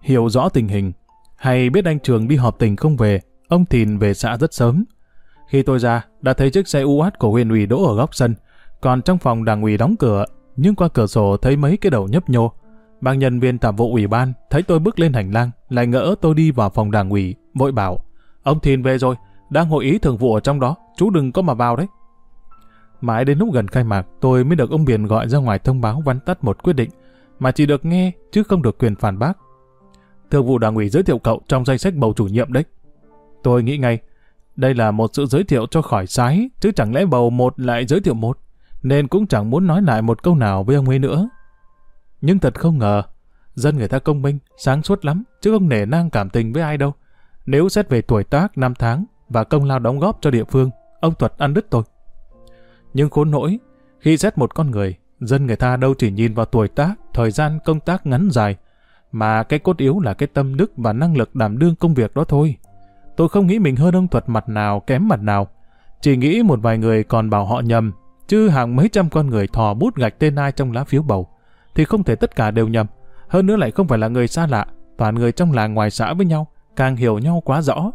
Speaker 1: Hiểu rõ tình hình, hay biết anh Trường đi họp tỉnh không về, ông Thìn về xã rất sớm. Khi tôi ra, đã thấy chiếc xe u của huyện ủy đỗ ở góc sân, còn trong phòng đảng ủy đóng cửa, nhưng qua cửa sổ thấy mấy cái đầu nhấp nhô. Bác nhân viên tạm vụ ủy ban thấy tôi bước lên hành lang, lại ngỡ tôi đi vào phòng đảng ủy, vội bảo, ông Thìn về rồi, đang hội ý thường vụ ở trong đó, chú đừng có mà vào đấy. Mãi đến lúc gần khai mạc, tôi mới được ông Biển gọi ra ngoài thông báo văn tắt một quyết định, mà chỉ được nghe chứ không được quyền phản bác. Thường vụ đảng ủy giới thiệu cậu trong danh sách bầu chủ nhiệm đấy. Tôi nghĩ ngay, đây là một sự giới thiệu cho khỏi sái, chứ chẳng lẽ bầu một lại giới thiệu một, nên cũng chẳng muốn nói lại một câu nào với ông ấy nữa. Nhưng thật không ngờ, dân người ta công minh, sáng suốt lắm, chứ không nể nang cảm tình với ai đâu. Nếu xét về tuổi tác, năm tháng và công lao đóng góp cho địa phương, ông Thuật ăn đứt tôi. Nhưng khốn nỗi, khi xét một con người, dân người ta đâu chỉ nhìn vào tuổi tác, thời gian công tác ngắn dài, mà cái cốt yếu là cái tâm đức và năng lực đảm đương công việc đó thôi. Tôi không nghĩ mình hơn ông thuật mặt nào kém mặt nào, chỉ nghĩ một vài người còn bảo họ nhầm, chứ hàng mấy trăm con người thò bút gạch tên ai trong lá phiếu bầu, thì không thể tất cả đều nhầm. Hơn nữa lại không phải là người xa lạ, toàn người trong làng ngoài xã với nhau, càng hiểu nhau quá rõ.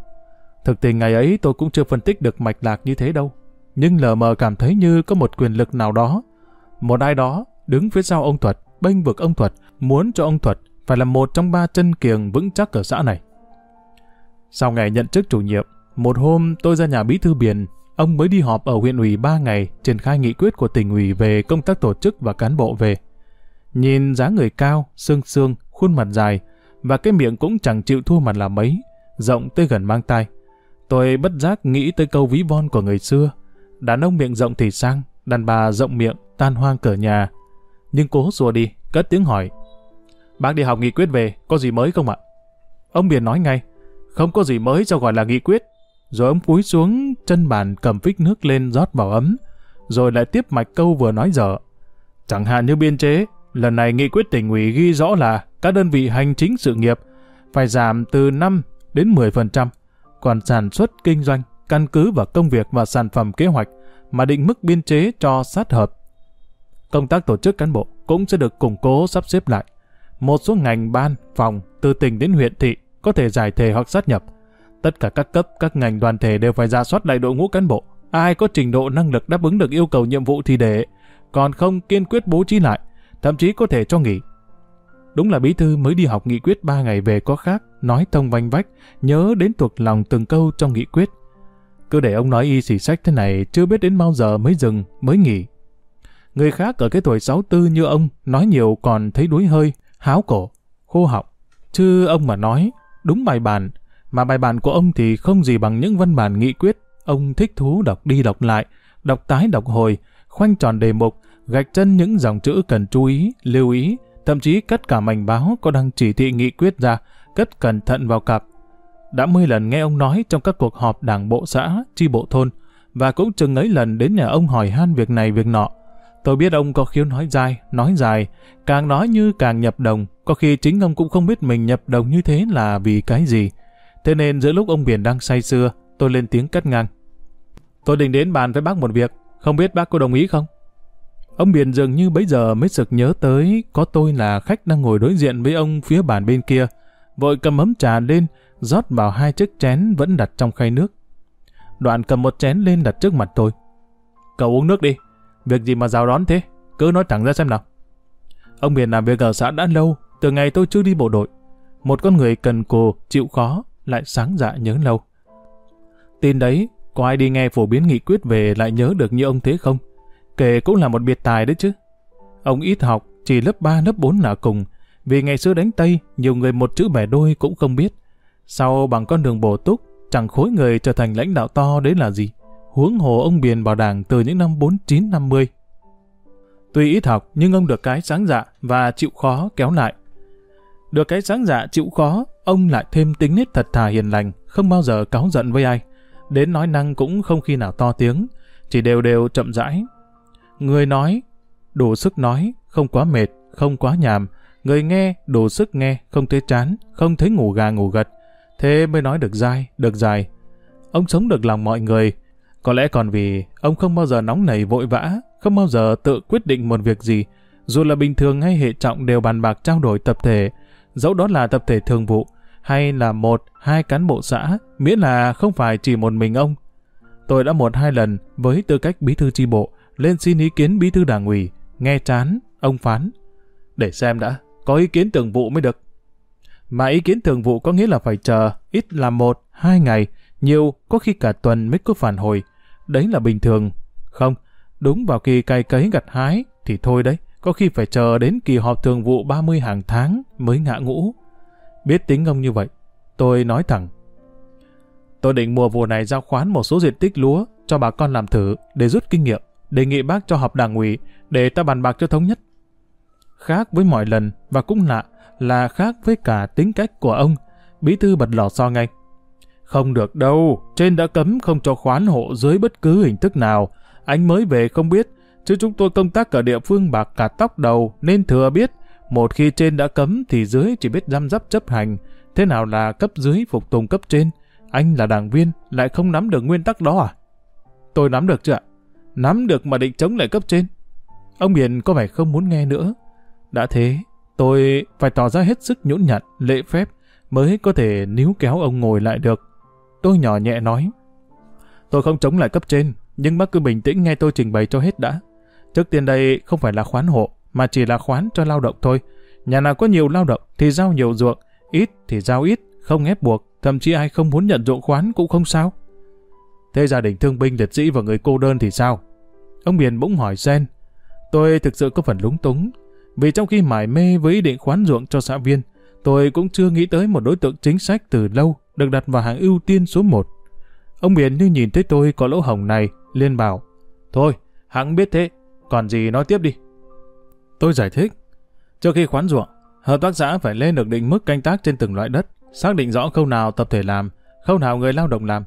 Speaker 1: Thực tình ngày ấy tôi cũng chưa phân tích được mạch lạc như thế đâu nhưng lờ mờ cảm thấy như có một quyền lực nào đó. Một ai đó đứng phía sau ông Thuật, bênh vực ông Thuật, muốn cho ông Thuật phải là một trong ba chân kiềng vững chắc ở xã này. Sau ngày nhận chức chủ nhiệm, một hôm tôi ra nhà bí thư biển, ông mới đi họp ở huyện ủy ba ngày triển khai nghị quyết của tỉnh ủy về công tác tổ chức và cán bộ về. Nhìn dáng người cao, xương xương, khuôn mặt dài, và cái miệng cũng chẳng chịu thua mặt là mấy, rộng tới gần mang tai. Tôi bất giác nghĩ tới câu ví von của người xưa, Đàn ông miệng rộng thì sang, đàn bà rộng miệng, tan hoang cửa nhà. Nhưng cố xua đi, cất tiếng hỏi. Bác đi học nghị quyết về, có gì mới không ạ? Ông Biển nói ngay, không có gì mới cho gọi là nghị quyết. Rồi ông cúi xuống chân bàn cầm vích nước lên rót vào ấm, rồi lại tiếp mạch câu vừa nói dở. Chẳng hạn như biên chế, lần này nghị quyết tỉnh ủy ghi rõ là các đơn vị hành chính sự nghiệp phải giảm từ 5 đến 10%, còn sản xuất kinh doanh căn cứ vào công việc và sản phẩm kế hoạch mà định mức biên chế cho sát hợp. Công tác tổ chức cán bộ cũng sẽ được củng cố sắp xếp lại. Một số ngành ban, phòng, từ tỉnh đến huyện thị có thể giải thể hoặc sát nhập. Tất cả các cấp, các ngành đoàn thể đều phải ra soát lại đội ngũ cán bộ. Ai có trình độ năng lực đáp ứng được yêu cầu nhiệm vụ thì để, còn không kiên quyết bố trí lại, thậm chí có thể cho nghỉ. Đúng là bí thư mới đi học nghị quyết 3 ngày về có khác, nói thông vanh vách, nhớ đến thuộc lòng từng câu trong nghị quyết. Cứ để ông nói y xỉ sách thế này chưa biết đến bao giờ mới dừng, mới nghỉ. Người khác ở cái tuổi 64 như ông nói nhiều còn thấy đuối hơi, háo cổ, khô họng. chứ ông mà nói, đúng bài bản, mà bài bản của ông thì không gì bằng những văn bản nghị quyết. Ông thích thú đọc đi đọc lại, đọc tái đọc hồi, khoanh tròn đề mục, gạch chân những dòng chữ cần chú ý, lưu ý, thậm chí cất cả mảnh báo có đăng chỉ thị nghị quyết ra, cất cẩn thận vào cặp. Đã mươi lần nghe ông nói trong các cuộc họp đảng bộ xã, chi bộ thôn, và cũng chừng ấy lần đến nhà ông hỏi han việc này việc nọ. Tôi biết ông có khiếu nói dài nói dài, càng nói như càng nhập đồng, có khi chính ông cũng không biết mình nhập đồng như thế là vì cái gì. Thế nên giữa lúc ông Biển đang say sưa, tôi lên tiếng cắt ngang. Tôi định đến bàn với bác một việc, không biết bác có đồng ý không? Ông Biển dường như bấy giờ mới sực nhớ tới có tôi là khách đang ngồi đối diện với ông phía bàn bên kia. Vội cầm ấm trà lên, rót vào hai chiếc chén vẫn đặt trong khay nước. Đoạn cầm một chén lên đặt trước mặt tôi. Cậu uống nước đi, việc gì mà rào đón thế, cứ nói thẳng ra xem nào. Ông Biển làm việc ở xã đã lâu, từ ngày tôi chưa đi bộ đội. Một con người cần cù, chịu khó, lại sáng dạ nhớ lâu. Tin đấy, có ai đi nghe phổ biến nghị quyết về lại nhớ được như ông thế không? Kể cũng là một biệt tài đấy chứ. Ông ít học, chỉ lớp 3, lớp 4 là cùng. Vì ngày xưa đánh Tây, nhiều người một chữ bẻ đôi cũng không biết. Sau bằng con đường bổ túc, chẳng khối người trở thành lãnh đạo to đấy là gì. Huống hồ ông Biền vào đảng từ những năm 49-50. Tuy ít học, nhưng ông được cái sáng dạ và chịu khó kéo lại. Được cái sáng dạ chịu khó, ông lại thêm tính nết thật thà hiền lành, không bao giờ cáu giận với ai. Đến nói năng cũng không khi nào to tiếng, chỉ đều đều chậm rãi. Người nói, đủ sức nói, không quá mệt, không quá nhàm. Người nghe, đủ sức nghe, không thấy chán, không thấy ngủ gà ngủ gật. Thế mới nói được dai, được dài. Ông sống được lòng mọi người. Có lẽ còn vì ông không bao giờ nóng nảy vội vã, không bao giờ tự quyết định một việc gì. Dù là bình thường hay hệ trọng đều bàn bạc trao đổi tập thể, dẫu đó là tập thể thường vụ, hay là một, hai cán bộ xã, miễn là không phải chỉ một mình ông. Tôi đã một hai lần với tư cách bí thư tri bộ lên xin ý kiến bí thư đảng ủy, nghe chán, ông phán. Để xem đã, có ý kiến thường vụ mới được. Mà ý kiến thường vụ có nghĩa là phải chờ, ít là một, hai ngày, nhiều có khi cả tuần mới có phản hồi. Đấy là bình thường. Không, đúng vào kỳ cày cấy gặt hái thì thôi đấy, có khi phải chờ đến kỳ họp thường vụ 30 hàng tháng mới ngã ngũ. Biết tính ông như vậy, tôi nói thẳng. Tôi định mùa vụ này giao khoán một số diện tích lúa cho bà con làm thử để rút kinh nghiệm, đề nghị bác cho họp đảng ủy để ta bàn bạc cho thống nhất. Khác với mọi lần và cũng lạ là khác với cả tính cách của ông, bí thư bật lò xo ngay. Không được đâu, trên đã cấm không cho khoán hộ dưới bất cứ hình thức nào. Anh mới về không biết, chứ chúng tôi công tác ở địa phương bạc cả tóc đầu nên thừa biết một khi trên đã cấm thì dưới chỉ biết răm rắp chấp hành. Thế nào là cấp dưới phục tùng cấp trên? Anh là đảng viên, lại không nắm được nguyên tắc đó à? Tôi nắm được chưa ạ? Nắm được mà định chống lại cấp trên. Ông Biển có vẻ không muốn nghe nữa. Đã thế, tôi phải tỏ ra hết sức nhũn nhặn, lễ phép mới có thể níu kéo ông ngồi lại được. Tôi nhỏ nhẹ nói. Tôi không chống lại cấp trên, nhưng bác cứ bình tĩnh nghe tôi trình bày cho hết đã. Trước tiên đây không phải là khoán hộ, mà chỉ là khoán cho lao động thôi. Nhà nào có nhiều lao động thì giao nhiều ruộng, ít thì giao ít, không ép buộc, thậm chí ai không muốn nhận ruộng khoán cũng không sao. Thế gia đình thương binh liệt sĩ và người cô đơn thì sao? Ông Miền bỗng hỏi Sen. Tôi thực sự có phần lúng túng, vì trong khi mải mê với ý định khoán ruộng cho xã viên, tôi cũng chưa nghĩ tới một đối tượng chính sách từ lâu được đặt vào hàng ưu tiên số 1. Ông Biển như nhìn thấy tôi có lỗ hổng này, liên bảo. Thôi, hắn biết thế, còn gì nói tiếp đi. Tôi giải thích. Trước khi khoán ruộng, hợp tác xã phải lên được định mức canh tác trên từng loại đất, xác định rõ khâu nào tập thể làm, khâu nào người lao động làm.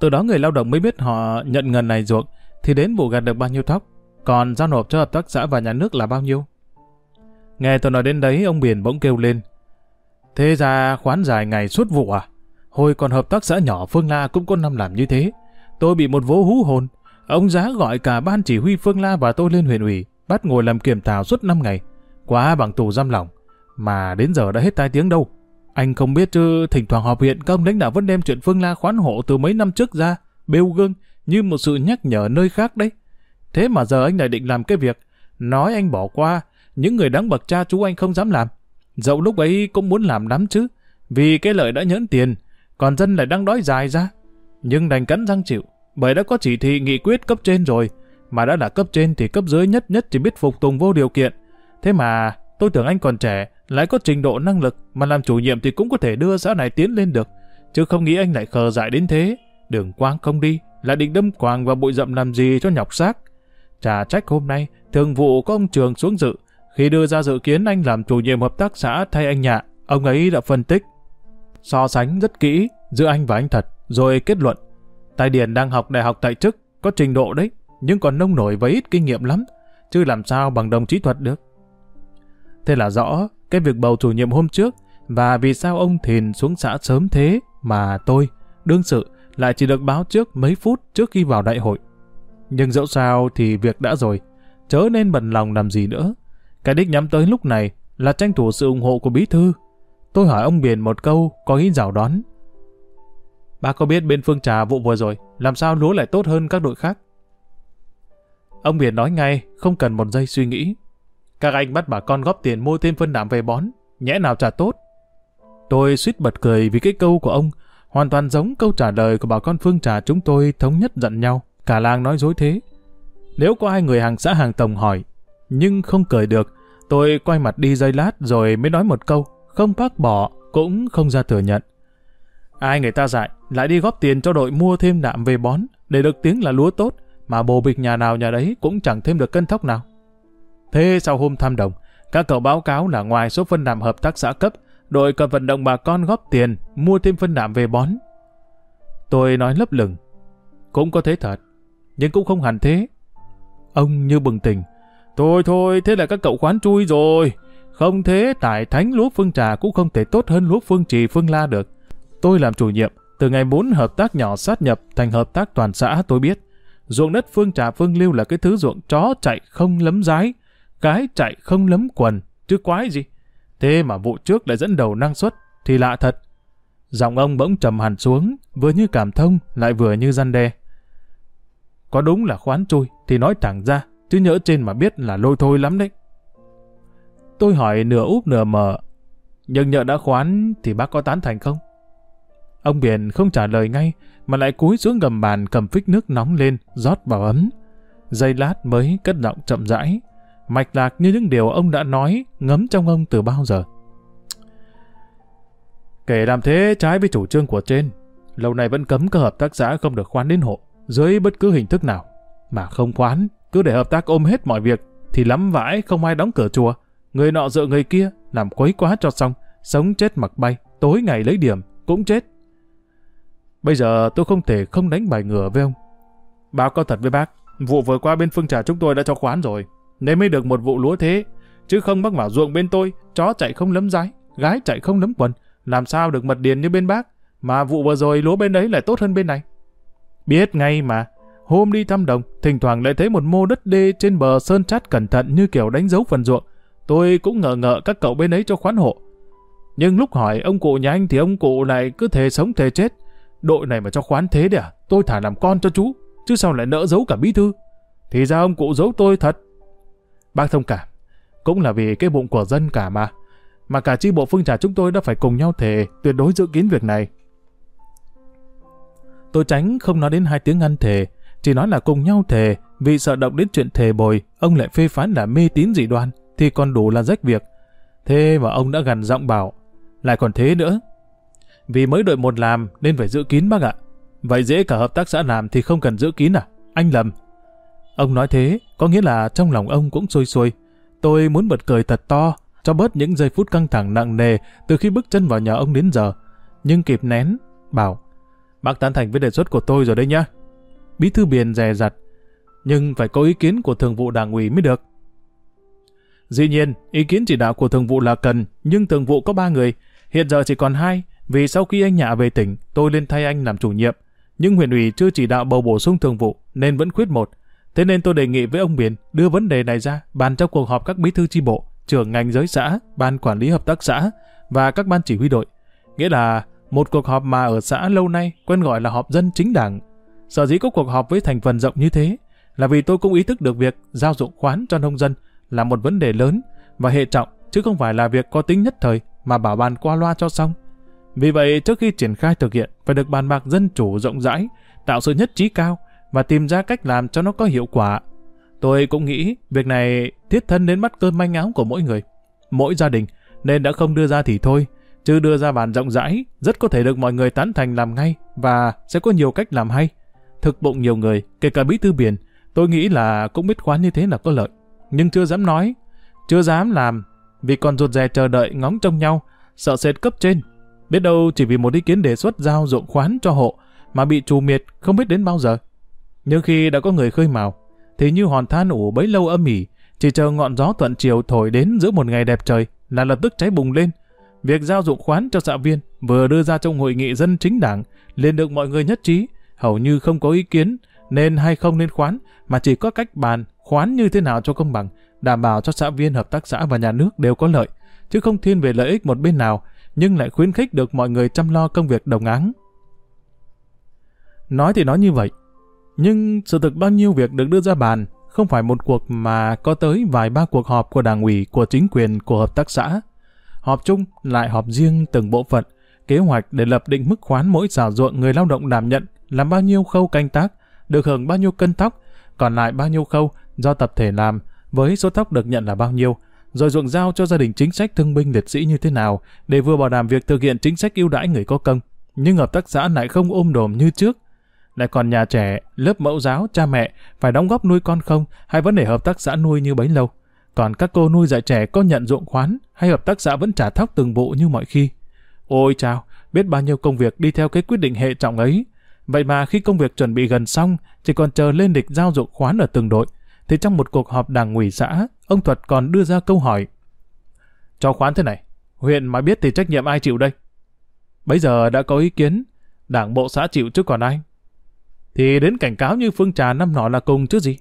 Speaker 1: Từ đó người lao động mới biết họ nhận ngần này ruộng thì đến vụ gặt được bao nhiêu thóc, còn giao nộp cho hợp tác xã và nhà nước là bao nhiêu. Nghe tôi nói đến đấy, ông Biển bỗng kêu lên. Thế ra khoán dài ngày suốt vụ à? Hồi còn hợp tác xã nhỏ Phương La cũng có năm làm như thế. Tôi bị một vố hú hồn. Ông giá gọi cả ban chỉ huy Phương La và tôi lên huyện ủy, bắt ngồi làm kiểm thảo suốt 5 ngày. Quá bằng tù giam lỏng. Mà đến giờ đã hết tai tiếng đâu. Anh không biết chứ, thỉnh thoảng họp huyện công lãnh đạo vẫn đem chuyện Phương La khoán hộ từ mấy năm trước ra, bêu gương, như một sự nhắc nhở nơi khác đấy. Thế mà giờ anh lại định làm cái việc, nói anh bỏ qua, những người đáng bậc cha chú anh không dám làm. Dẫu lúc ấy cũng muốn làm lắm chứ, vì cái lợi đã nhẫn tiền, còn dân lại đang đói dài ra. Nhưng đành cắn răng chịu, bởi đã có chỉ thị nghị quyết cấp trên rồi, mà đã là cấp trên thì cấp dưới nhất nhất chỉ biết phục tùng vô điều kiện. Thế mà tôi tưởng anh còn trẻ, lại có trình độ năng lực mà làm chủ nhiệm thì cũng có thể đưa xã này tiến lên được. Chứ không nghĩ anh lại khờ dại đến thế. Đường quang không đi, lại định đâm quàng vào bụi rậm làm gì cho nhọc xác. Trả trách hôm nay, thường vụ có ông Trường xuống dự. Khi đưa ra dự kiến anh làm chủ nhiệm hợp tác xã thay anh Nhạ, ông ấy đã phân tích. So sánh rất kỹ giữa anh và anh Thật, rồi kết luận. Tài Điền đang học đại học tại chức, có trình độ đấy, nhưng còn nông nổi và ít kinh nghiệm lắm, chứ làm sao bằng đồng chí thuật được. Thế là rõ cái việc bầu chủ nhiệm hôm trước và vì sao ông Thìn xuống xã sớm thế mà tôi, đương sự, lại chỉ được báo trước mấy phút trước khi vào đại hội. Nhưng dẫu sao thì việc đã rồi, chớ nên bận lòng làm gì nữa. Cái đích nhắm tới lúc này là tranh thủ sự ủng hộ của bí thư. Tôi hỏi ông Biển một câu có ý rào đón. Bác có biết bên Phương Trà vụ vừa rồi, làm sao lúa lại tốt hơn các đội khác? Ông Biển nói ngay, không cần một giây suy nghĩ. Các anh bắt bà con góp tiền mua thêm phân đạm về bón, nhẽ nào trả tốt. Tôi suýt bật cười vì cái câu của ông hoàn toàn giống câu trả lời của bà con Phương Trà chúng tôi thống nhất giận nhau. Cả làng nói dối thế. Nếu có hai người hàng xã hàng tổng hỏi, nhưng không cười được, tôi quay mặt đi giây lát rồi mới nói một câu, không bác bỏ, cũng không ra thừa nhận. Ai người ta dạy, lại đi góp tiền cho đội mua thêm đạm về bón, để được tiếng là lúa tốt, mà bồ bịch nhà nào nhà đấy cũng chẳng thêm được cân thóc nào. Thế sau hôm thăm đồng, các cậu báo cáo là ngoài số phân đạm hợp tác xã cấp, đội cần vận động bà con góp tiền, mua thêm phân đạm về bón. Tôi nói lấp lửng. Cũng có thế thật, nhưng cũng không hẳn thế. Ông như bừng tỉnh. Thôi thôi, thế là các cậu khoán chui rồi. Không thế, tại thánh lúa phương trà cũng không thể tốt hơn lúa phương trì phương la được. Tôi làm chủ nhiệm, từ ngày bốn hợp tác nhỏ sát nhập thành hợp tác toàn xã tôi biết. Ruộng đất phương trà phương lưu là cái thứ ruộng chó chạy không lấm rái, cái chạy không lấm quần, chứ quái gì. Thế mà vụ trước lại dẫn đầu năng suất, thì lạ thật. Giọng ông bỗng trầm hẳn xuống, vừa như cảm thông, lại vừa như răn đe. Có đúng là khoán chui, thì nói thẳng ra, chứ nhỡ trên mà biết là lôi thôi lắm đấy. Tôi hỏi nửa úp nửa mở nhưng nhỡ đã khoán thì bác có tán thành không? Ông Biển không trả lời ngay, mà lại cúi xuống gầm bàn cầm phích nước nóng lên, rót vào ấm. Giây lát mới cất giọng chậm rãi, mạch lạc như những điều ông đã nói, ngấm trong ông từ bao giờ. Kể làm thế trái với chủ trương của trên, lâu nay vẫn cấm các hợp tác xã không được khoán đến hộ, dưới bất cứ hình thức nào. Mà không khoán, cứ để hợp tác ôm hết mọi việc, thì lắm vãi không ai đóng cửa chùa. Người nọ dựa người kia, làm quấy quá cho xong, sống chết mặc bay, tối ngày lấy điểm, cũng chết. Bây giờ tôi không thể không đánh bài ngửa với ông. Báo có thật với bác, vụ vừa qua bên Phương Trà chúng tôi đã cho khoán rồi, nên mới được một vụ lúa thế. Chứ không bác vào ruộng bên tôi, chó chạy không lấm rái, gái chạy không lấm quần, làm sao được mật điền như bên bác, mà vụ vừa rồi lúa bên đấy lại tốt hơn bên này. Biết ngay mà, hôm đi thăm đồng, thỉnh thoảng lại thấy một mô đất đê trên bờ sơn chát cẩn thận như kiểu đánh dấu phần ruộng. Tôi cũng ngờ ngợ các cậu bên ấy cho khoán hộ. Nhưng lúc hỏi ông cụ nhà anh thì ông cụ này cứ thề sống thề chết, Đội này mà cho khoán thế đấy à? Tôi thả làm con cho chú, chứ sao lại nỡ giấu cả bí thư? Thì ra ông cụ giấu tôi thật. Bác thông cảm, cũng là vì cái bụng của dân cả mà. Mà cả chi bộ phương trà chúng tôi đã phải cùng nhau thề tuyệt đối dự kiến việc này. Tôi tránh không nói đến hai tiếng ăn thề, chỉ nói là cùng nhau thề, vì sợ động đến chuyện thề bồi, ông lại phê phán là mê tín dị đoan, thì còn đủ là rách việc. Thế mà ông đã gần giọng bảo, lại còn thế nữa, vì mới đội một làm nên phải giữ kín bác ạ. Vậy dễ cả hợp tác xã làm thì không cần giữ kín à? Anh lầm. Ông nói thế, có nghĩa là trong lòng ông cũng sôi sôi. Tôi muốn bật cười thật to, cho bớt những giây phút căng thẳng nặng nề từ khi bước chân vào nhà ông đến giờ. Nhưng kịp nén, bảo, bác tán thành với đề xuất của tôi rồi đấy nhá. Bí thư biển dè dặt, nhưng phải có ý kiến của thường vụ đảng ủy mới được. Dĩ nhiên, ý kiến chỉ đạo của thường vụ là cần, nhưng thường vụ có ba người, hiện giờ chỉ còn hai, vì sau khi anh Nhạ về tỉnh, tôi lên thay anh làm chủ nhiệm, nhưng huyện ủy chưa chỉ đạo bầu bổ sung thường vụ nên vẫn khuyết một. Thế nên tôi đề nghị với ông Biển đưa vấn đề này ra bàn trong cuộc họp các bí thư chi bộ, trưởng ngành giới xã, ban quản lý hợp tác xã và các ban chỉ huy đội. Nghĩa là một cuộc họp mà ở xã lâu nay quen gọi là họp dân chính đảng. Sở dĩ có cuộc họp với thành phần rộng như thế là vì tôi cũng ý thức được việc giao dụng khoán cho nông dân là một vấn đề lớn và hệ trọng chứ không phải là việc có tính nhất thời mà bảo bàn qua loa cho xong. Vì vậy, trước khi triển khai thực hiện, phải được bàn bạc dân chủ rộng rãi, tạo sự nhất trí cao và tìm ra cách làm cho nó có hiệu quả. Tôi cũng nghĩ việc này thiết thân đến mắt cơm manh áo của mỗi người. Mỗi gia đình nên đã không đưa ra thì thôi. Chứ đưa ra bàn rộng rãi, rất có thể được mọi người tán thành làm ngay và sẽ có nhiều cách làm hay. Thực bụng nhiều người, kể cả bí thư biển, tôi nghĩ là cũng biết khoán như thế là có lợi. Nhưng chưa dám nói, chưa dám làm, vì còn rụt rè chờ đợi ngóng trông nhau, sợ sệt cấp trên. Biết đâu chỉ vì một ý kiến đề xuất giao dụng khoán cho hộ mà bị trù miệt không biết đến bao giờ. Nhưng khi đã có người khơi mào, thì như hòn than ủ bấy lâu âm ỉ, chỉ chờ ngọn gió thuận chiều thổi đến giữa một ngày đẹp trời là lập tức cháy bùng lên. Việc giao dụng khoán cho xã viên vừa đưa ra trong hội nghị dân chính đảng liền được mọi người nhất trí, hầu như không có ý kiến nên hay không nên khoán mà chỉ có cách bàn khoán như thế nào cho công bằng, đảm bảo cho xã viên hợp tác xã và nhà nước đều có lợi, chứ không thiên về lợi ích một bên nào, nhưng lại khuyến khích được mọi người chăm lo công việc đồng áng. Nói thì nói như vậy, nhưng sự thực bao nhiêu việc được đưa ra bàn, không phải một cuộc mà có tới vài ba cuộc họp của đảng ủy, của chính quyền, của hợp tác xã. Họp chung lại họp riêng từng bộ phận, kế hoạch để lập định mức khoán mỗi xào ruộng người lao động đảm nhận, làm bao nhiêu khâu canh tác, được hưởng bao nhiêu cân tóc, còn lại bao nhiêu khâu do tập thể làm, với số tóc được nhận là bao nhiêu, rồi ruộng giao cho gia đình chính sách thương binh liệt sĩ như thế nào để vừa bảo đảm việc thực hiện chính sách ưu đãi người có công. Nhưng hợp tác xã lại không ôm đồm như trước, lại còn nhà trẻ, lớp mẫu giáo, cha mẹ phải đóng góp nuôi con không hay vẫn để hợp tác xã nuôi như bấy lâu. Còn các cô nuôi dạy trẻ có nhận ruộng khoán hay hợp tác xã vẫn trả thóc từng bộ như mọi khi. Ôi chào, biết bao nhiêu công việc đi theo cái quyết định hệ trọng ấy. Vậy mà khi công việc chuẩn bị gần xong, chỉ còn chờ lên lịch giao dụng khoán ở từng đội, thì trong một cuộc họp đảng ủy xã, ông Thuật còn đưa ra câu hỏi. Cho khoán thế này, huyện mà biết thì trách nhiệm ai chịu đây? Bây giờ đã có ý kiến, đảng bộ xã chịu chứ còn ai? Thì đến cảnh cáo như Phương Trà năm nọ là cùng chứ gì?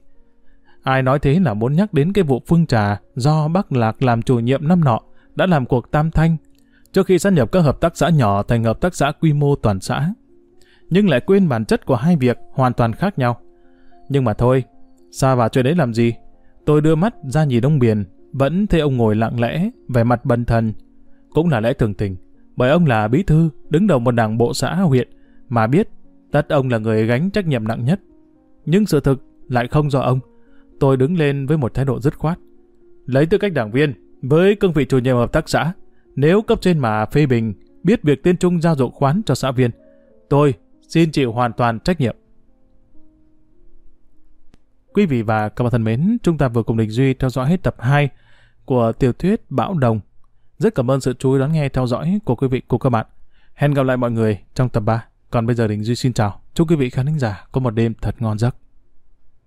Speaker 1: Ai nói thế là muốn nhắc đến cái vụ Phương Trà do Bắc Lạc làm chủ nhiệm năm nọ đã làm cuộc tam thanh trước khi sát nhập các hợp tác xã nhỏ thành hợp tác xã quy mô toàn xã. Nhưng lại quên bản chất của hai việc hoàn toàn khác nhau. Nhưng mà thôi, xa vào chuyện đấy làm gì? Tôi đưa mắt ra nhìn ông Biển, vẫn thấy ông ngồi lặng lẽ, vẻ mặt bần thần. Cũng là lẽ thường tình, bởi ông là bí thư, đứng đầu một đảng bộ xã huyện, mà biết tất ông là người gánh trách nhiệm nặng nhất. Nhưng sự thực lại không do ông. Tôi đứng lên với một thái độ dứt khoát. Lấy tư cách đảng viên, với cương vị chủ nhiệm hợp tác xã, nếu cấp trên mà phê bình, biết việc tiên trung giao dụng khoán cho xã viên, tôi xin chịu hoàn toàn trách nhiệm. Quý vị và các bạn thân mến, chúng ta vừa cùng Đình Duy theo dõi hết tập 2 của tiểu thuyết Bão Đồng. Rất cảm ơn sự chú ý đón nghe theo dõi của quý vị cùng các bạn. Hẹn gặp lại mọi người trong tập 3. Còn bây giờ Đình Duy xin chào. Chúc quý vị khán giả có một đêm thật ngon giấc.